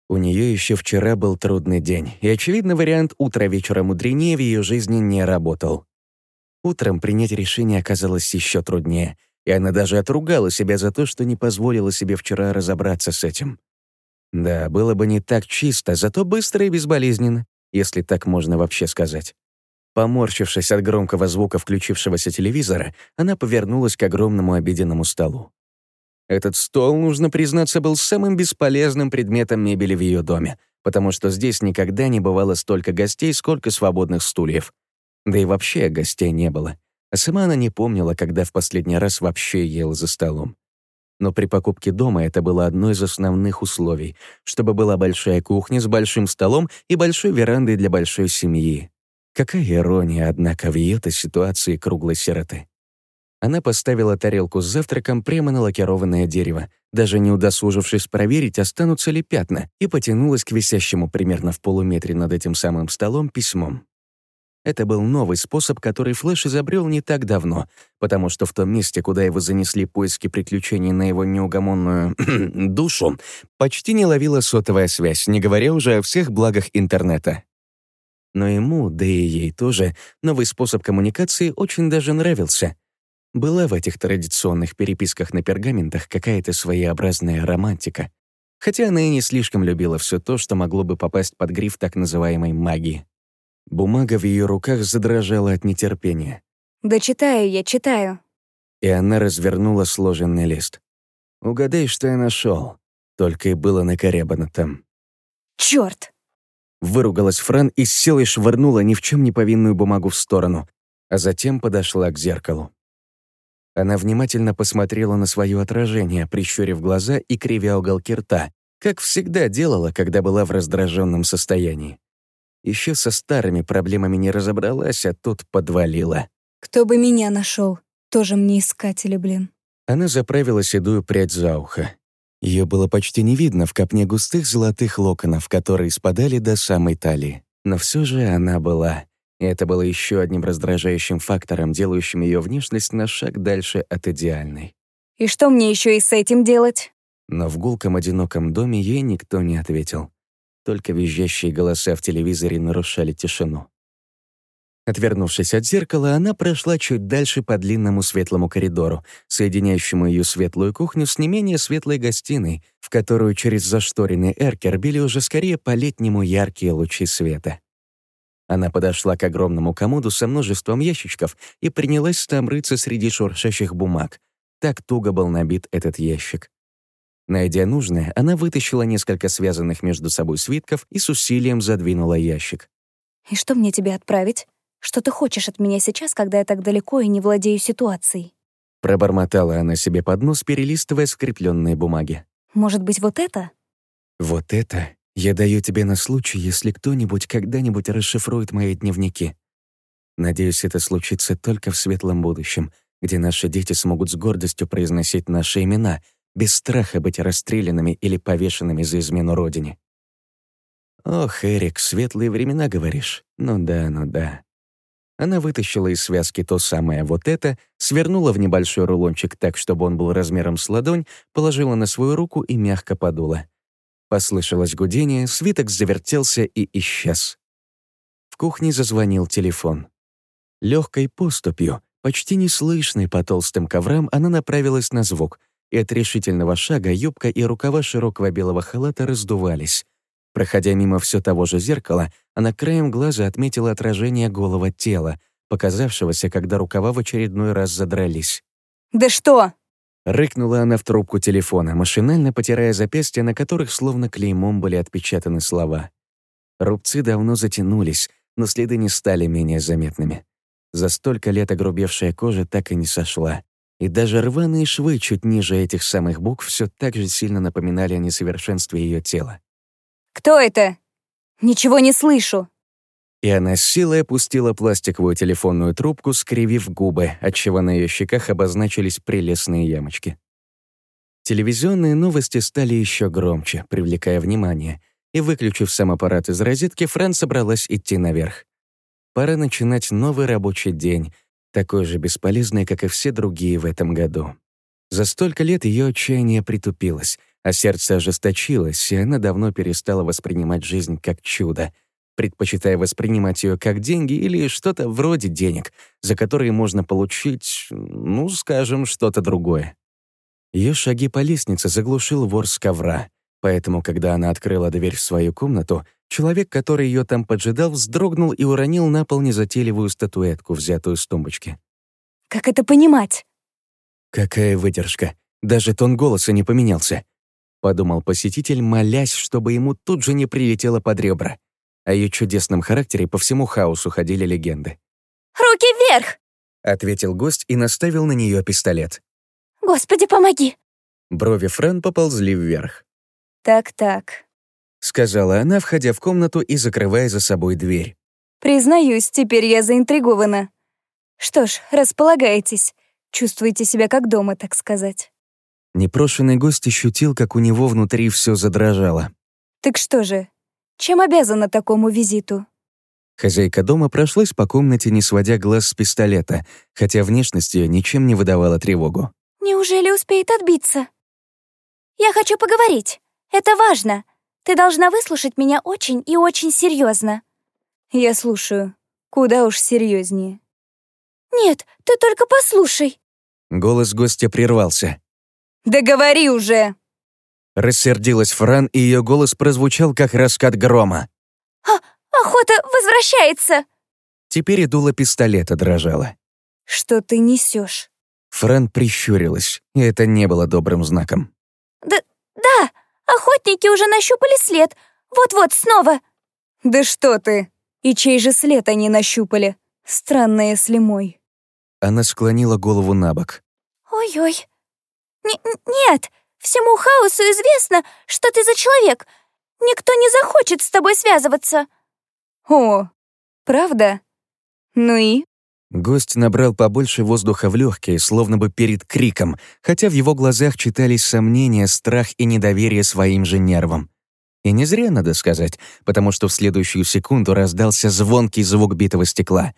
У нее еще вчера был трудный день, и, очевидно, вариант «утро вечера мудренее» в ее жизни не работал. Утром принять решение оказалось еще труднее, и она даже отругала себя за то, что не позволила себе вчера разобраться с этим. Да, было бы не так чисто, зато быстро и безболезненно, если так можно вообще сказать. Поморщившись от громкого звука включившегося телевизора, она повернулась к огромному обеденному столу. Этот стол, нужно признаться, был самым бесполезным предметом мебели в ее доме, потому что здесь никогда не бывало столько гостей, сколько свободных стульев. Да и вообще гостей не было. А сама она не помнила, когда в последний раз вообще ела за столом. Но при покупке дома это было одно из основных условий, чтобы была большая кухня с большим столом и большой верандой для большой семьи. Какая ирония, однако, в ее-то ситуации круглой сироты. Она поставила тарелку с завтраком прямо на лакированное дерево, даже не удосужившись проверить, останутся ли пятна, и потянулась к висящему примерно в полуметре над этим самым столом письмом. Это был новый способ, который Флэш изобрел не так давно, потому что в том месте, куда его занесли поиски приключений на его неугомонную душу, почти не ловила сотовая связь, не говоря уже о всех благах интернета. Но ему, да и ей тоже, новый способ коммуникации очень даже нравился — была в этих традиционных переписках на пергаментах какая-то своеобразная романтика, хотя она и не слишком любила все то, что могло бы попасть под гриф так называемой магии. Бумага в ее руках задрожала от нетерпения. «Да читаю я, читаю». И она развернула сложенный лист. «Угадай, что я нашел. Только и было накорябано там». «Чёрт!» Выругалась Фран и с силой швырнула ни в чем не повинную бумагу в сторону, а затем подошла к зеркалу. Она внимательно посмотрела на свое отражение, прищурив глаза и кривя уголки рта, как всегда делала, когда была в раздраженном состоянии. Еще со старыми проблемами не разобралась, а тут подвалила. Кто бы меня нашел, тоже мне искатели, блин. Она заправила седую прядь за ухо. Ее было почти не видно в копне густых золотых локонов, которые спадали до самой талии. Но все же она была. И это было еще одним раздражающим фактором, делающим ее внешность на шаг дальше от идеальной. «И что мне еще и с этим делать?» Но в гулком одиноком доме ей никто не ответил. Только визжащие голоса в телевизоре нарушали тишину. Отвернувшись от зеркала, она прошла чуть дальше по длинному светлому коридору, соединяющему ее светлую кухню с не менее светлой гостиной, в которую через зашторенный эркер били уже скорее по-летнему яркие лучи света. Она подошла к огромному комоду со множеством ящичков и принялась там рыться среди шуршащих бумаг. Так туго был набит этот ящик. Найдя нужное, она вытащила несколько связанных между собой свитков и с усилием задвинула ящик. «И что мне тебе отправить? Что ты хочешь от меня сейчас, когда я так далеко и не владею ситуацией?» Пробормотала она себе под нос, перелистывая скрепленные бумаги. «Может быть, вот это?» «Вот это я даю тебе на случай, если кто-нибудь когда-нибудь расшифрует мои дневники. Надеюсь, это случится только в светлом будущем, где наши дети смогут с гордостью произносить наши имена, без страха быть расстрелянными или повешенными за измену родине. Ох, Эрик, светлые времена, говоришь? Ну да, ну да. Она вытащила из связки то самое вот это, свернула в небольшой рулончик так, чтобы он был размером с ладонь, положила на свою руку и мягко подула. Послышалось гудение, свиток завертелся и исчез. В кухне зазвонил телефон. Легкой поступью, почти неслышной по толстым коврам, она направилась на звук — и от решительного шага юбка и рукава широкого белого халата раздувались. Проходя мимо все того же зеркала, она краем глаза отметила отражение голого тела, показавшегося, когда рукава в очередной раз задрались. «Да что?» Рыкнула она в трубку телефона, машинально потирая запястья, на которых словно клеймом были отпечатаны слова. Рубцы давно затянулись, но следы не стали менее заметными. За столько лет огрубевшая кожа так и не сошла и даже рваные швы чуть ниже этих самых букв все так же сильно напоминали о несовершенстве ее тела. «Кто это? Ничего не слышу!» И она с силой опустила пластиковую телефонную трубку, скривив губы, отчего на ее щеках обозначились прелестные ямочки. Телевизионные новости стали еще громче, привлекая внимание, и, выключив сам аппарат из розетки, Фран собралась идти наверх. Пора начинать новый рабочий день, такой же бесполезной, как и все другие в этом году. За столько лет ее отчаяние притупилось, а сердце ожесточилось, и она давно перестала воспринимать жизнь как чудо, предпочитая воспринимать ее как деньги или что-то вроде денег, за которые можно получить, ну, скажем, что-то другое. Ее шаги по лестнице заглушил вор с ковра, поэтому, когда она открыла дверь в свою комнату, Человек, который ее там поджидал, вздрогнул и уронил на пол незатейливую статуэтку, взятую с тумбочки. «Как это понимать?» «Какая выдержка! Даже тон голоса не поменялся», — подумал посетитель, молясь, чтобы ему тут же не прилетело под ребра. О ее чудесном характере по всему хаосу ходили легенды. «Руки вверх!» — ответил гость и наставил на нее пистолет. «Господи, помоги!» Брови Фран поползли вверх. «Так-так, — сказала она, входя в комнату и закрывая за собой дверь. «Признаюсь, теперь я заинтригована. Что ж, располагайтесь. Чувствуете себя как дома, так сказать». Непрошенный гость ощутил, как у него внутри все задрожало. «Так что же, чем обязана такому визиту?» Хозяйка дома прошлась по комнате, не сводя глаз с пистолета, хотя внешность ее ничем не выдавала тревогу. «Неужели успеет отбиться?» «Я хочу поговорить. Это важно. Ты должна выслушать меня очень и очень серьезно. Я слушаю. Куда уж серьезнее. Нет, ты только послушай. Голос гостя прервался. Да говори уже! Рассердилась Фран, и ее голос прозвучал, как раскат грома. А, охота возвращается! Теперь и дуло пистолета дрожало. Что ты несешь? Фран прищурилась, и это не было добрым знаком. Да, да, Охотники уже нащупали след. Вот-вот, снова!» «Да что ты! И чей же след они нащупали? Странно, если мой». Она склонила голову на бок. «Ой-ой. Нет, всему хаосу известно, что ты за человек. Никто не захочет с тобой связываться». «О, правда? Ну и?» Гость набрал побольше воздуха в легкие, словно бы перед криком, хотя в его глазах читались сомнения, страх и недоверие своим же нервам. И не зря, надо сказать, потому что в следующую секунду раздался звонкий звук битого стекла.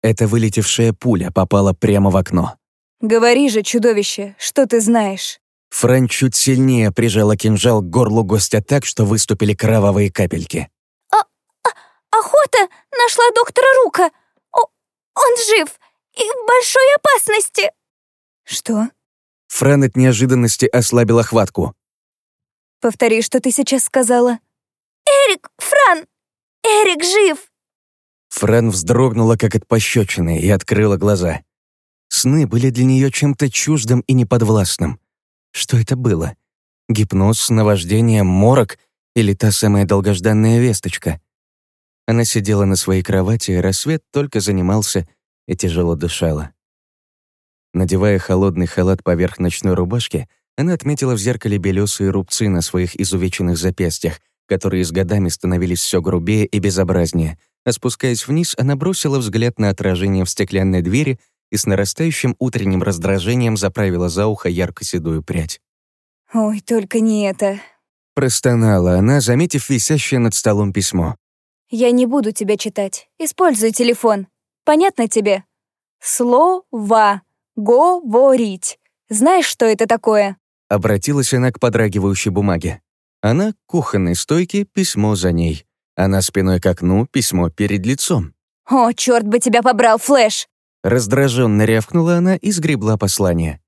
Эта вылетевшая пуля попала прямо в окно. «Говори же, чудовище, что ты знаешь?» Фран чуть сильнее прижала кинжал к горлу гостя так, что выступили кровавые капельки. А, а «Охота нашла доктора Рука! Он жив и в большой опасности!» «Что?» Фран от неожиданности ослабила хватку. «Повтори, что ты сейчас сказала». «Эрик, Фран! Эрик жив!» Фран вздрогнула, как от пощечины, и открыла глаза. Сны были для нее чем-то чуждым и неподвластным. Что это было? Гипноз, наваждение, морок или та самая долгожданная весточка? Она сидела на своей кровати, и рассвет только занимался и тяжело дышала. Надевая холодный халат поверх ночной рубашки, она отметила в зеркале белесые рубцы на своих изувеченных запястьях, которые с годами становились все грубее и безобразнее, а спускаясь вниз, она бросила взгляд на отражение в стеклянной двери и с нарастающим утренним раздражением заправила за ухо ярко-седую прядь. «Ой, только не это!» Простонала она, заметив висящее над столом письмо. «Я не буду тебя читать. Используй телефон. Понятно тебе? Слова. Говорить. Знаешь, что это такое?» Обратилась она к подрагивающей бумаге. Она к кухонной стойке, письмо за ней. Она спиной к окну, письмо перед лицом. «О, черт бы тебя побрал, Флэш! Раздраженно рявкнула она и сгребла послание.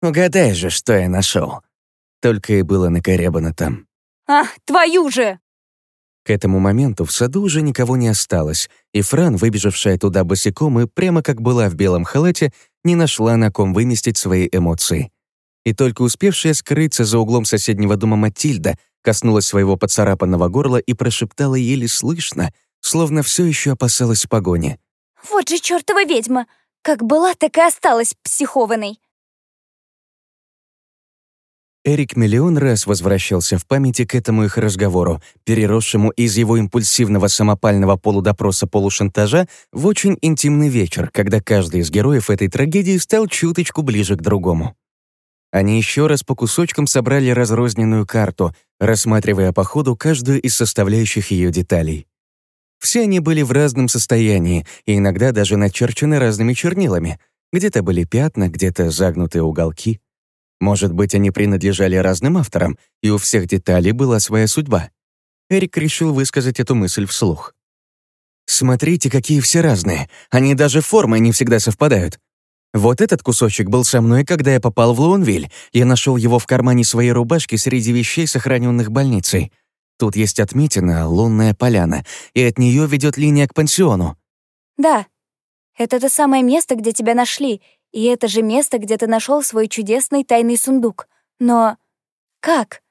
«Угадай же, что я нашел. Только и было накорябано там. «А, твою же!» К этому моменту в саду уже никого не осталось, и Фран, выбежавшая туда босиком и прямо как была в белом халате, не нашла на ком выместить свои эмоции. И только успевшая скрыться за углом соседнего дома Матильда коснулась своего поцарапанного горла и прошептала еле слышно, словно все еще опасалась погони. Вот же чертова ведьма! Как была, так и осталась психованной. Эрик миллион раз возвращался в памяти к этому их разговору, переросшему из его импульсивного самопального полудопроса-полушантажа в очень интимный вечер, когда каждый из героев этой трагедии стал чуточку ближе к другому. Они еще раз по кусочкам собрали разрозненную карту, рассматривая по ходу каждую из составляющих ее деталей. Все они были в разном состоянии и иногда даже начерчены разными чернилами. Где-то были пятна, где-то загнутые уголки. Может быть, они принадлежали разным авторам, и у всех деталей была своя судьба. Эрик решил высказать эту мысль вслух. «Смотрите, какие все разные. Они даже формой не всегда совпадают. Вот этот кусочек был со мной, когда я попал в Луонвиль. Я нашел его в кармане своей рубашки среди вещей, сохраненных больницей. Тут есть отметина «Лунная поляна», и от нее ведет линия к пансиону. Да, это то самое место, где тебя нашли, и это же место, где ты нашел свой чудесный тайный сундук. Но как?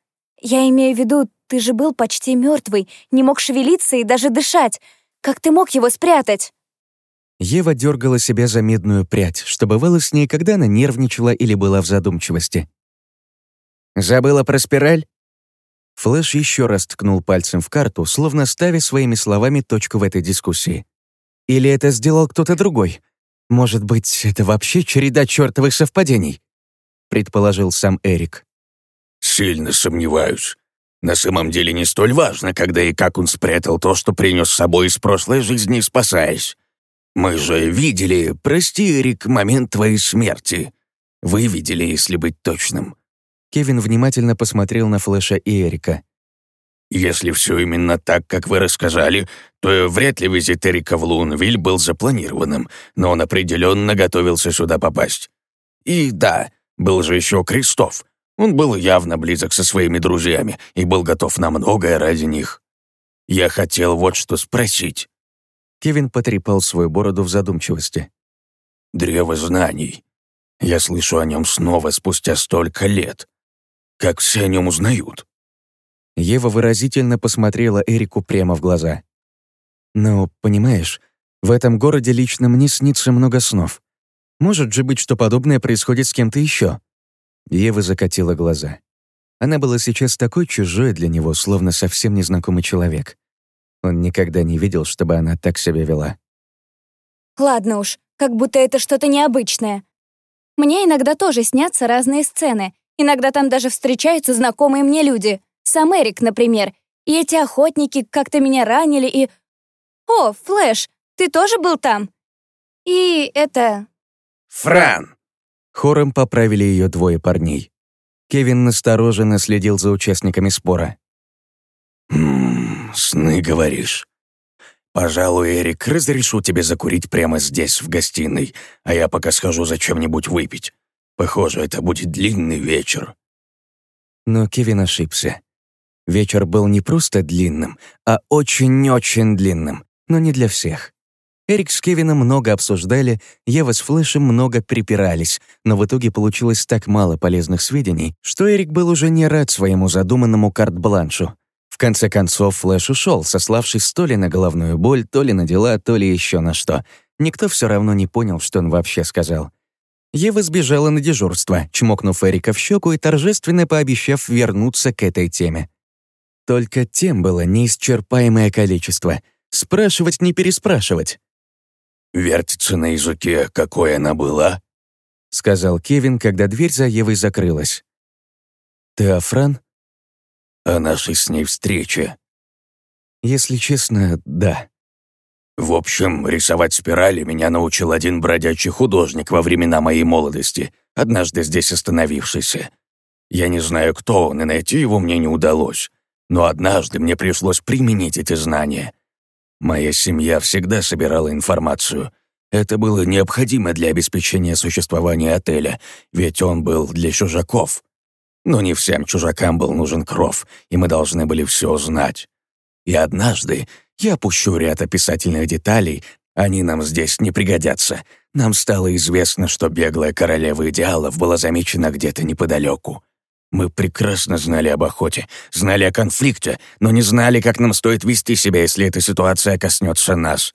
Я имею в виду, ты же был почти мертвый, не мог шевелиться и даже дышать. Как ты мог его спрятать? Ева дергала себя за медную прядь, что бывало с ней, когда она нервничала или была в задумчивости. «Забыла про спираль?» Флэш еще раз ткнул пальцем в карту, словно ставя своими словами точку в этой дискуссии. Или это сделал кто-то другой? Может быть, это вообще череда чертовых совпадений? Предположил сам Эрик. Сильно сомневаюсь. На самом деле не столь важно, когда и как он спрятал то, что принес с собой из прошлой жизни, спасаясь. Мы же видели, прости, Эрик, момент твоей смерти. Вы видели, если быть точным. Кевин внимательно посмотрел на Флэша и Эрика. «Если все именно так, как вы рассказали, то вряд ли визит Эрика в Лунвиль был запланированным, но он определенно готовился сюда попасть. И да, был же еще Крестов. Он был явно близок со своими друзьями и был готов на многое ради них. Я хотел вот что спросить». Кевин потрепал свою бороду в задумчивости. «Древо знаний. Я слышу о нем снова спустя столько лет. Как все о нем узнают?» Ева выразительно посмотрела Эрику прямо в глаза. «Ну, понимаешь, в этом городе лично мне снится много снов. Может же быть, что подобное происходит с кем-то еще?» Ева закатила глаза. Она была сейчас такой чужой для него, словно совсем незнакомый человек. Он никогда не видел, чтобы она так себя вела. Ладно уж, как будто это что-то необычное. Мне иногда тоже снятся разные сцены. Иногда там даже встречаются знакомые мне люди. Сам Эрик, например. И эти охотники как-то меня ранили и... О, Флэш, ты тоже был там? И это... Фран! Хором поправили ее двое парней. Кевин настороженно следил за участниками спора. «Ммм, сны, говоришь?» «Пожалуй, Эрик, разрешу тебе закурить прямо здесь, в гостиной, а я пока схожу за чем-нибудь выпить. Похоже, это будет длинный вечер». Но Кевин ошибся. Вечер был не просто длинным, а очень-очень длинным, но не для всех. Эрик с Кевином много обсуждали, Ева с Флэшем много припирались, но в итоге получилось так мало полезных сведений, что Эрик был уже не рад своему задуманному карт-бланшу. В конце концов, Флэш ушел, сославшись то ли на головную боль, то ли на дела, то ли еще на что. Никто все равно не понял, что он вообще сказал. Ева сбежала на дежурство, чмокнув Эрика в щеку и торжественно пообещав вернуться к этой теме. Только тем было неисчерпаемое количество. Спрашивать, не переспрашивать. «Вертится на языке, какой она была?» — сказал Кевин, когда дверь за Евой закрылась. «Ты Афран?» «О нашей с ней встрече». «Если честно, да». В общем, рисовать спирали меня научил один бродячий художник во времена моей молодости, однажды здесь остановившийся. Я не знаю, кто он, и найти его мне не удалось. Но однажды мне пришлось применить эти знания. Моя семья всегда собирала информацию. Это было необходимо для обеспечения существования отеля, ведь он был для чужаков. Но не всем чужакам был нужен кров, и мы должны были все знать. И однажды я опущу ряд описательных деталей, они нам здесь не пригодятся. Нам стало известно, что беглая королева идеалов была замечена где-то неподалеку. Мы прекрасно знали об охоте, знали о конфликте, но не знали, как нам стоит вести себя, если эта ситуация коснется нас.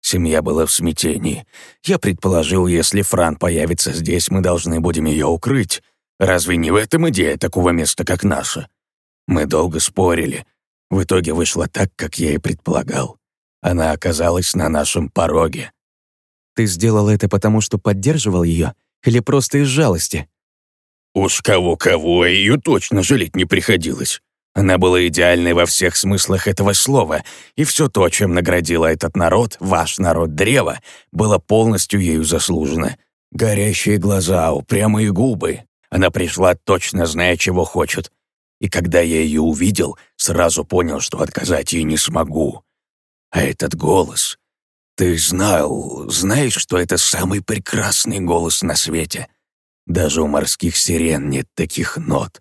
Семья была в смятении. Я предположил, если Фран появится здесь, мы должны будем ее укрыть. Разве не в этом идея такого места, как наше? Мы долго спорили, в итоге вышло так, как я и предполагал. Она оказалась на нашем пороге. Ты сделал это потому, что поддерживал ее, или просто из жалости? Уж кого-кого, ее точно жалеть не приходилось. Она была идеальной во всех смыслах этого слова, и все то, чем наградила этот народ, ваш народ древа, было полностью ею заслужено. Горящие глаза, упрямые губы. Она пришла, точно зная, чего хочет, и когда я ее увидел, сразу понял, что отказать ей не смогу. А этот голос... Ты знал, знаешь, что это самый прекрасный голос на свете? Даже у морских сирен нет таких нот.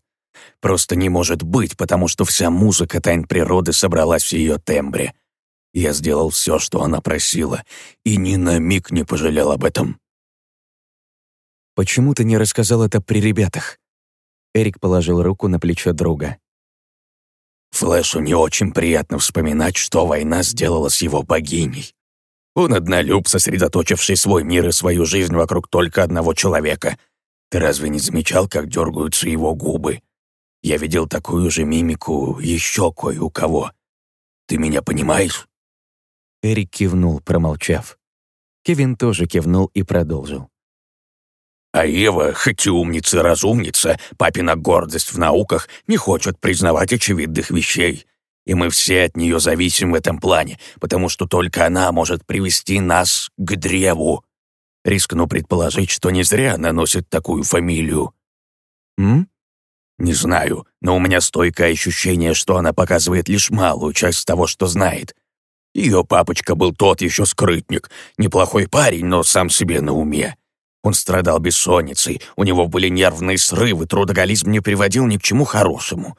Просто не может быть, потому что вся музыка тайн природы собралась в ее тембре. Я сделал все, что она просила, и ни на миг не пожалел об этом. «Почему ты не рассказал это при ребятах?» Эрик положил руку на плечо друга. Флэшу не очень приятно вспоминать, что война сделала с его богиней. Он однолюб, сосредоточивший свой мир и свою жизнь вокруг только одного человека. Ты разве не замечал, как дергаются его губы? Я видел такую же мимику еще кое у кого. Ты меня понимаешь?» Эрик кивнул, промолчав. Кевин тоже кивнул и продолжил. А Ева, хоть и умница и разумница, папина гордость в науках, не хочет признавать очевидных вещей. И мы все от нее зависим в этом плане, потому что только она может привести нас к древу. Рискну предположить, что не зря она носит такую фамилию. М? Не знаю, но у меня стойкое ощущение, что она показывает лишь малую часть того, что знает. Ее папочка был тот еще скрытник, неплохой парень, но сам себе на уме. Он страдал бессонницей, у него были нервные срывы, трудоголизм не приводил ни к чему хорошему.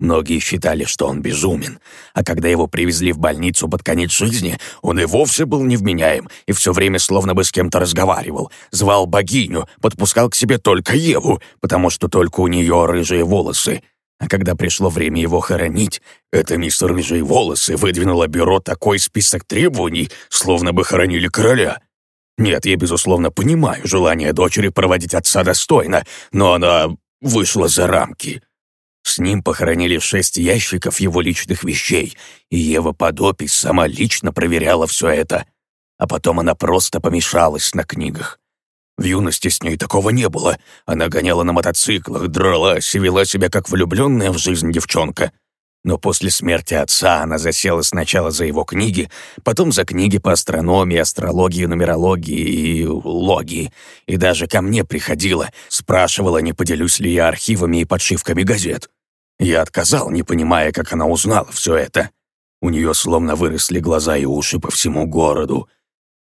Многие считали, что он безумен, а когда его привезли в больницу под конец жизни, он и вовсе был невменяем и все время словно бы с кем-то разговаривал, звал богиню, подпускал к себе только Еву, потому что только у нее рыжие волосы. А когда пришло время его хоронить, эта мисс Рыжие Волосы выдвинула бюро такой список требований, словно бы хоронили короля. Нет, я, безусловно, понимаю желание дочери проводить отца достойно, но она вышла за рамки. С ним похоронили шесть ящиков его личных вещей, и Ева Подопись сама лично проверяла все это. а потом она просто помешалась на книгах. В юности с ней такого не было. Она гоняла на мотоциклах, дралась и вела себя как влюбленная в жизнь девчонка. Но после смерти отца она засела сначала за его книги, потом за книги по астрономии, астрологии, нумерологии и логии. И даже ко мне приходила, спрашивала, не поделюсь ли я архивами и подшивками газет. Я отказал, не понимая, как она узнала все это. У нее словно выросли глаза и уши по всему городу.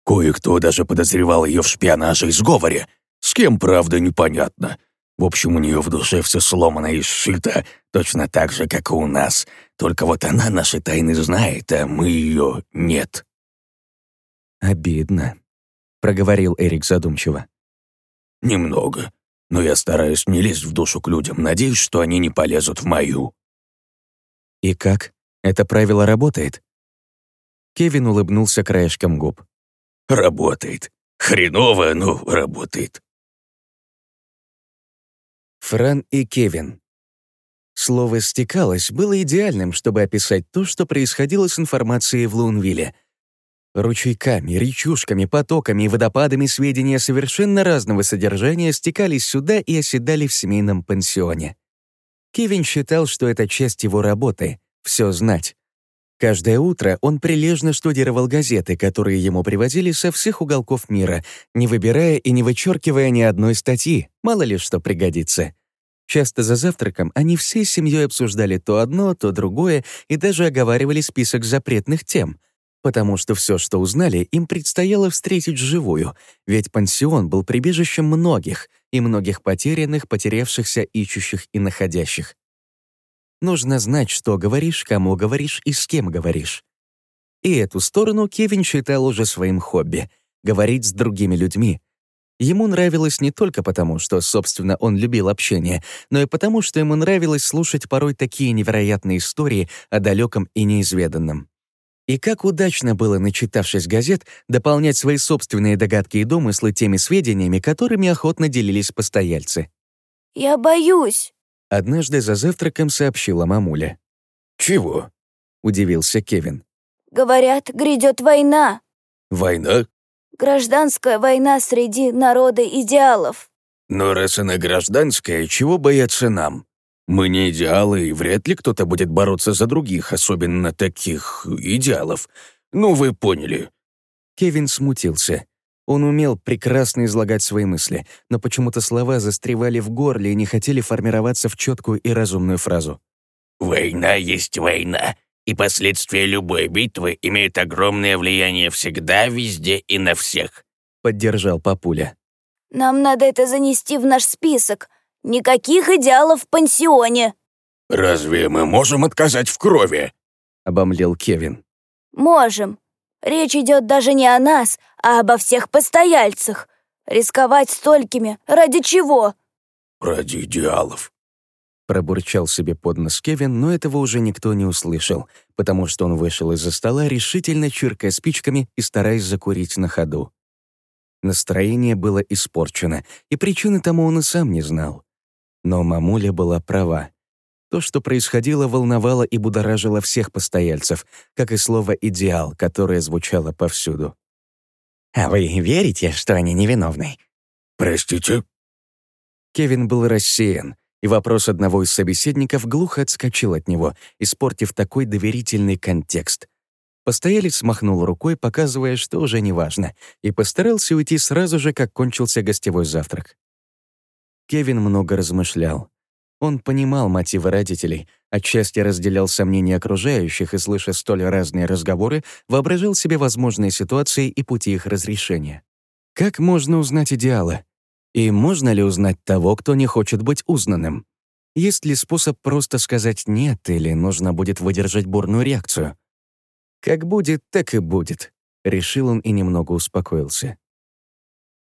Кое-кто даже подозревал ее в шпионаже и сговоре. С кем, правда, непонятно. В общем, у нее в душе все сломано и сшито, точно так же, как и у нас. Только вот она наши тайны знает, а мы ее нет». «Обидно», — проговорил Эрик задумчиво. «Немного, но я стараюсь не лезть в душу к людям, надеюсь, что они не полезут в мою». «И как? Это правило работает?» Кевин улыбнулся краешком губ. «Работает. Хреново, но работает. Фран и Кевин. Слово «стекалось» было идеальным, чтобы описать то, что происходило с информацией в Лунвилле. Ручейками, речушками, потоками и водопадами сведения совершенно разного содержания стекались сюда и оседали в семейном пансионе. Кевин считал, что это часть его работы — все знать. Каждое утро он прилежно штудировал газеты, которые ему привозили со всех уголков мира, не выбирая и не вычеркивая ни одной статьи, мало ли что пригодится. Часто за завтраком они всей семьей обсуждали то одно, то другое и даже оговаривали список запретных тем, потому что все, что узнали, им предстояло встретить вживую, ведь пансион был прибежищем многих, и многих потерянных, потерявшихся, ищущих и находящих. Нужно знать, что говоришь, кому говоришь и с кем говоришь. И эту сторону Кевин считал уже своим хобби — говорить с другими людьми. Ему нравилось не только потому, что, собственно, он любил общение, но и потому, что ему нравилось слушать порой такие невероятные истории о далеком и неизведанном. И как удачно было, начитавшись газет, дополнять свои собственные догадки и домыслы теми сведениями, которыми охотно делились постояльцы. «Я боюсь», Однажды за завтраком сообщила мамуля. «Чего?» — удивился Кевин. «Говорят, грядет война. «Война? Гражданская война среди народа идеалов». Но раз она гражданская, чего бояться нам? Мы не идеалы, и вряд ли кто-то будет бороться за других, особенно таких идеалов. Ну, вы поняли». Кевин смутился. Он умел прекрасно излагать свои мысли, но почему-то слова застревали в горле и не хотели формироваться в четкую и разумную фразу. «Война есть война, и последствия любой битвы имеют огромное влияние всегда, везде и на всех», — поддержал папуля. «Нам надо это занести в наш список. Никаких идеалов в пансионе». «Разве мы можем отказать в крови?» — обомлел Кевин. «Можем. Речь идет даже не о нас, а обо всех постояльцах. Рисковать столькими ради чего?» «Ради идеалов», Пробурчал себе под нос Кевин, но этого уже никто не услышал, потому что он вышел из-за стола, решительно чиркая спичками и стараясь закурить на ходу. Настроение было испорчено, и причины тому он и сам не знал. Но мамуля была права. То, что происходило, волновало и будоражило всех постояльцев, как и слово «идеал», которое звучало повсюду. «А вы верите, что они невиновны?» «Простите?» Кевин был рассеян, и вопрос одного из собеседников глухо отскочил от него, испортив такой доверительный контекст. Постоялец махнул рукой, показывая, что уже неважно, и постарался уйти сразу же, как кончился гостевой завтрак. Кевин много размышлял. Он понимал мотивы родителей, отчасти разделял сомнения окружающих и, слыша столь разные разговоры, воображал себе возможные ситуации и пути их разрешения. Как можно узнать идеалы? И можно ли узнать того, кто не хочет быть узнанным? Есть ли способ просто сказать «нет» или нужно будет выдержать бурную реакцию? Как будет, так и будет, решил он и немного успокоился.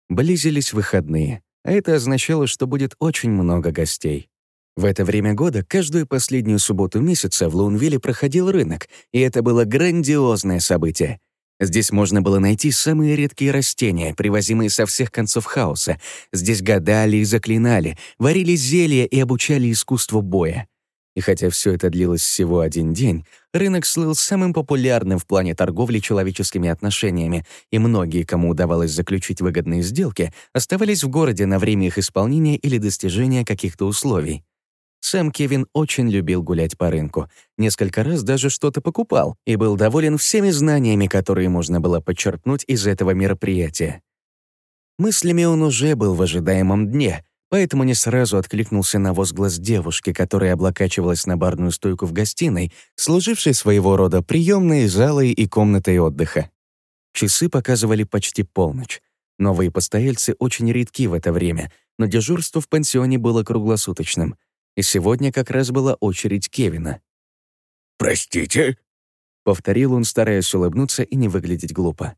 Близились выходные, а это означало, что будет очень много гостей. В это время года каждую последнюю субботу месяца в Лоунвилле проходил рынок, и это было грандиозное событие. Здесь можно было найти самые редкие растения, привозимые со всех концов хаоса. Здесь гадали и заклинали, варили зелья и обучали искусству боя. И хотя все это длилось всего один день, Рынок слыл самым популярным в плане торговли человеческими отношениями, и многие, кому удавалось заключить выгодные сделки, оставались в городе на время их исполнения или достижения каких-то условий. Сам Кевин очень любил гулять по рынку, несколько раз даже что-то покупал и был доволен всеми знаниями, которые можно было подчеркнуть из этого мероприятия. Мыслями он уже был в ожидаемом дне, поэтому не сразу откликнулся на возглас девушки, которая облокачивалась на барную стойку в гостиной, служившей своего рода приемной, залой и комнатой отдыха. Часы показывали почти полночь. Новые постояльцы очень редки в это время, но дежурство в пансионе было круглосуточным. И сегодня как раз была очередь Кевина. «Простите?» — повторил он, стараясь улыбнуться и не выглядеть глупо.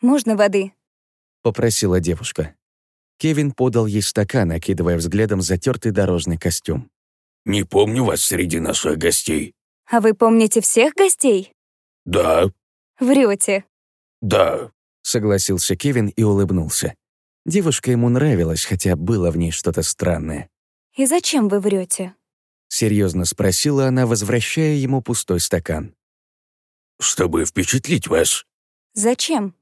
«Можно воды?» — попросила девушка. Кевин подал ей стакан, окидывая взглядом затертый дорожный костюм. «Не помню вас среди наших гостей». «А вы помните всех гостей?» «Да, Врете. да». Согласился Кевин и улыбнулся. Девушка ему нравилась, хотя было в ней что-то странное. «И зачем вы врете?» Серьезно спросила она, возвращая ему пустой стакан. «Чтобы впечатлить вас, «Зачем?»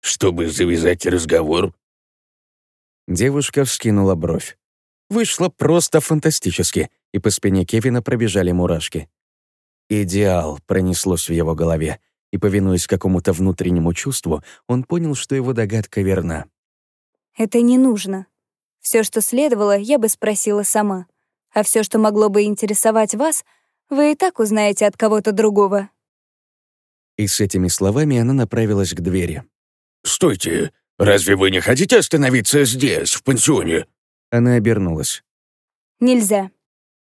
чтобы завязать разговор». Девушка вскинула бровь. Вышло просто фантастически, и по спине Кевина пробежали мурашки. «Идеал» пронеслось в его голове, и, повинуясь какому-то внутреннему чувству, он понял, что его догадка верна. «Это не нужно. Все, что следовало, я бы спросила сама. А все, что могло бы интересовать вас, вы и так узнаете от кого-то другого». И с этими словами она направилась к двери. «Стойте, разве вы не хотите остановиться здесь, в пансионе?» Она обернулась. «Нельзя.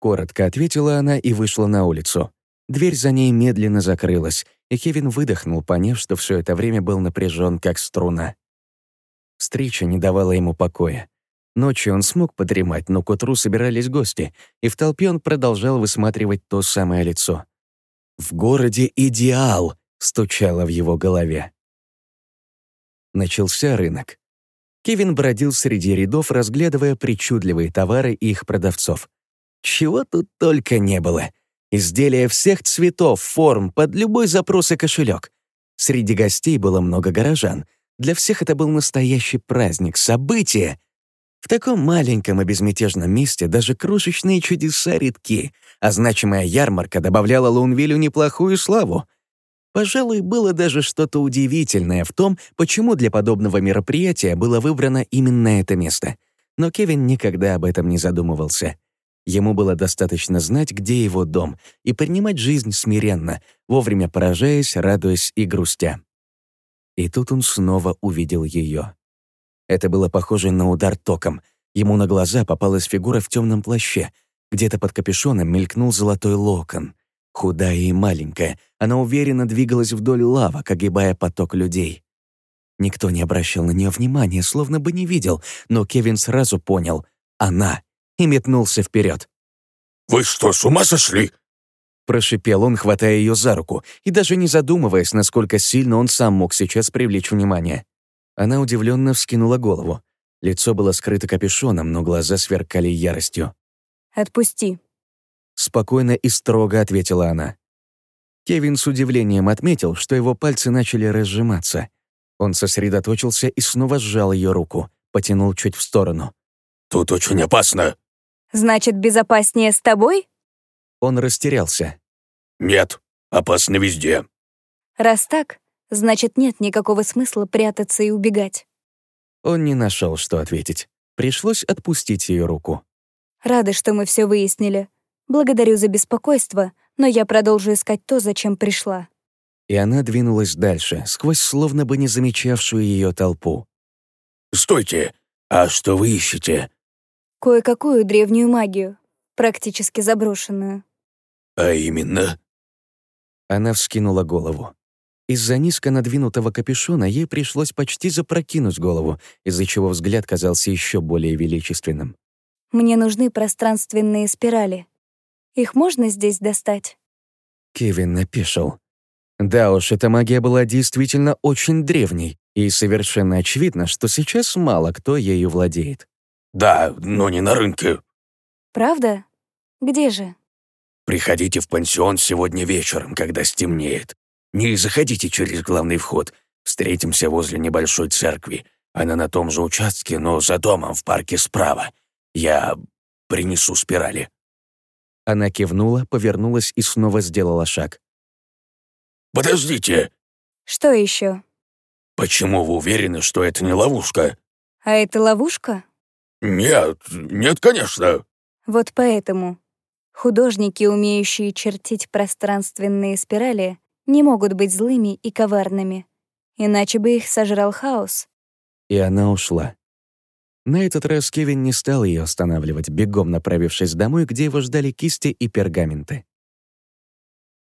Коротко ответила она и вышла на улицу. Дверь за ней медленно закрылась, и Кевин выдохнул, поняв, что все это время был напряжен как струна. Встреча не давала ему покоя. Ночью он смог подремать, но к утру собирались гости, и в толпе он продолжал высматривать то самое лицо. «В городе идеал!» — стучало в его голове. Начался рынок. Кевин бродил среди рядов, разглядывая причудливые товары и их продавцов. Чего тут только не было. Изделия всех цветов, форм, под любой запрос и кошелек. Среди гостей было много горожан. Для всех это был настоящий праздник, событие. В таком маленьком и безмятежном месте даже крошечные чудеса редки, а значимая ярмарка добавляла Лунвилю неплохую славу. Пожалуй, было даже что-то удивительное в том, почему для подобного мероприятия было выбрано именно это место. Но Кевин никогда об этом не задумывался. Ему было достаточно знать, где его дом, и принимать жизнь смиренно, вовремя поражаясь, радуясь и грустя. И тут он снова увидел ее. Это было похоже на удар током. Ему на глаза попалась фигура в темном плаще. Где-то под капюшоном мелькнул золотой локон. Худая и маленькая, она уверенно двигалась вдоль лавок, огибая поток людей. Никто не обращал на нее внимания, словно бы не видел, но Кевин сразу понял — она, и метнулся вперед. «Вы что, с ума сошли?» Прошипел он, хватая ее за руку, и даже не задумываясь, насколько сильно он сам мог сейчас привлечь внимание. Она удивленно вскинула голову. Лицо было скрыто капюшоном, но глаза сверкали яростью. «Отпусти». Спокойно и строго ответила она. Кевин с удивлением отметил, что его пальцы начали разжиматься. Он сосредоточился и снова сжал ее руку, потянул чуть в сторону. «Тут очень опасно». «Значит, безопаснее с тобой?» Он растерялся. «Нет, опасно везде». Раз так, значит, нет никакого смысла прятаться и убегать. Он не нашел, что ответить. Пришлось отпустить ее руку. Рада, что мы все выяснили. Благодарю за беспокойство, но я продолжу искать то, зачем пришла. И она двинулась дальше, сквозь словно бы не замечавшую ее толпу. «Стойте! А что вы ищете?» Кое-какую древнюю магию, практически заброшенную. «А именно?» Она вскинула голову. Из-за низко надвинутого капюшона ей пришлось почти запрокинуть голову, из-за чего взгляд казался еще более величественным. Мне нужны пространственные спирали. Их можно здесь достать? Кевин напешил. Да уж, эта магия была действительно очень древней, и совершенно очевидно, что сейчас мало кто ею владеет. «Да, но не на рынке». Правда? Где же? Приходите в пансион сегодня вечером, когда стемнеет. Не заходите через главный вход. Встретимся возле небольшой церкви. Она на том же участке, но за домом в парке справа. Я принесу спирали». Она кивнула, повернулась и снова сделала шаг. «Подождите! Что еще? Почему вы уверены, что это не ловушка?» А это ловушка? «Нет, нет, конечно!» Вот поэтому художники, умеющие чертить пространственные спирали, не могут быть злыми и коварными. Иначе бы их сожрал хаос. И она ушла. На этот раз Кевин не стал ее останавливать, бегом направившись домой, где его ждали кисти и пергаменты.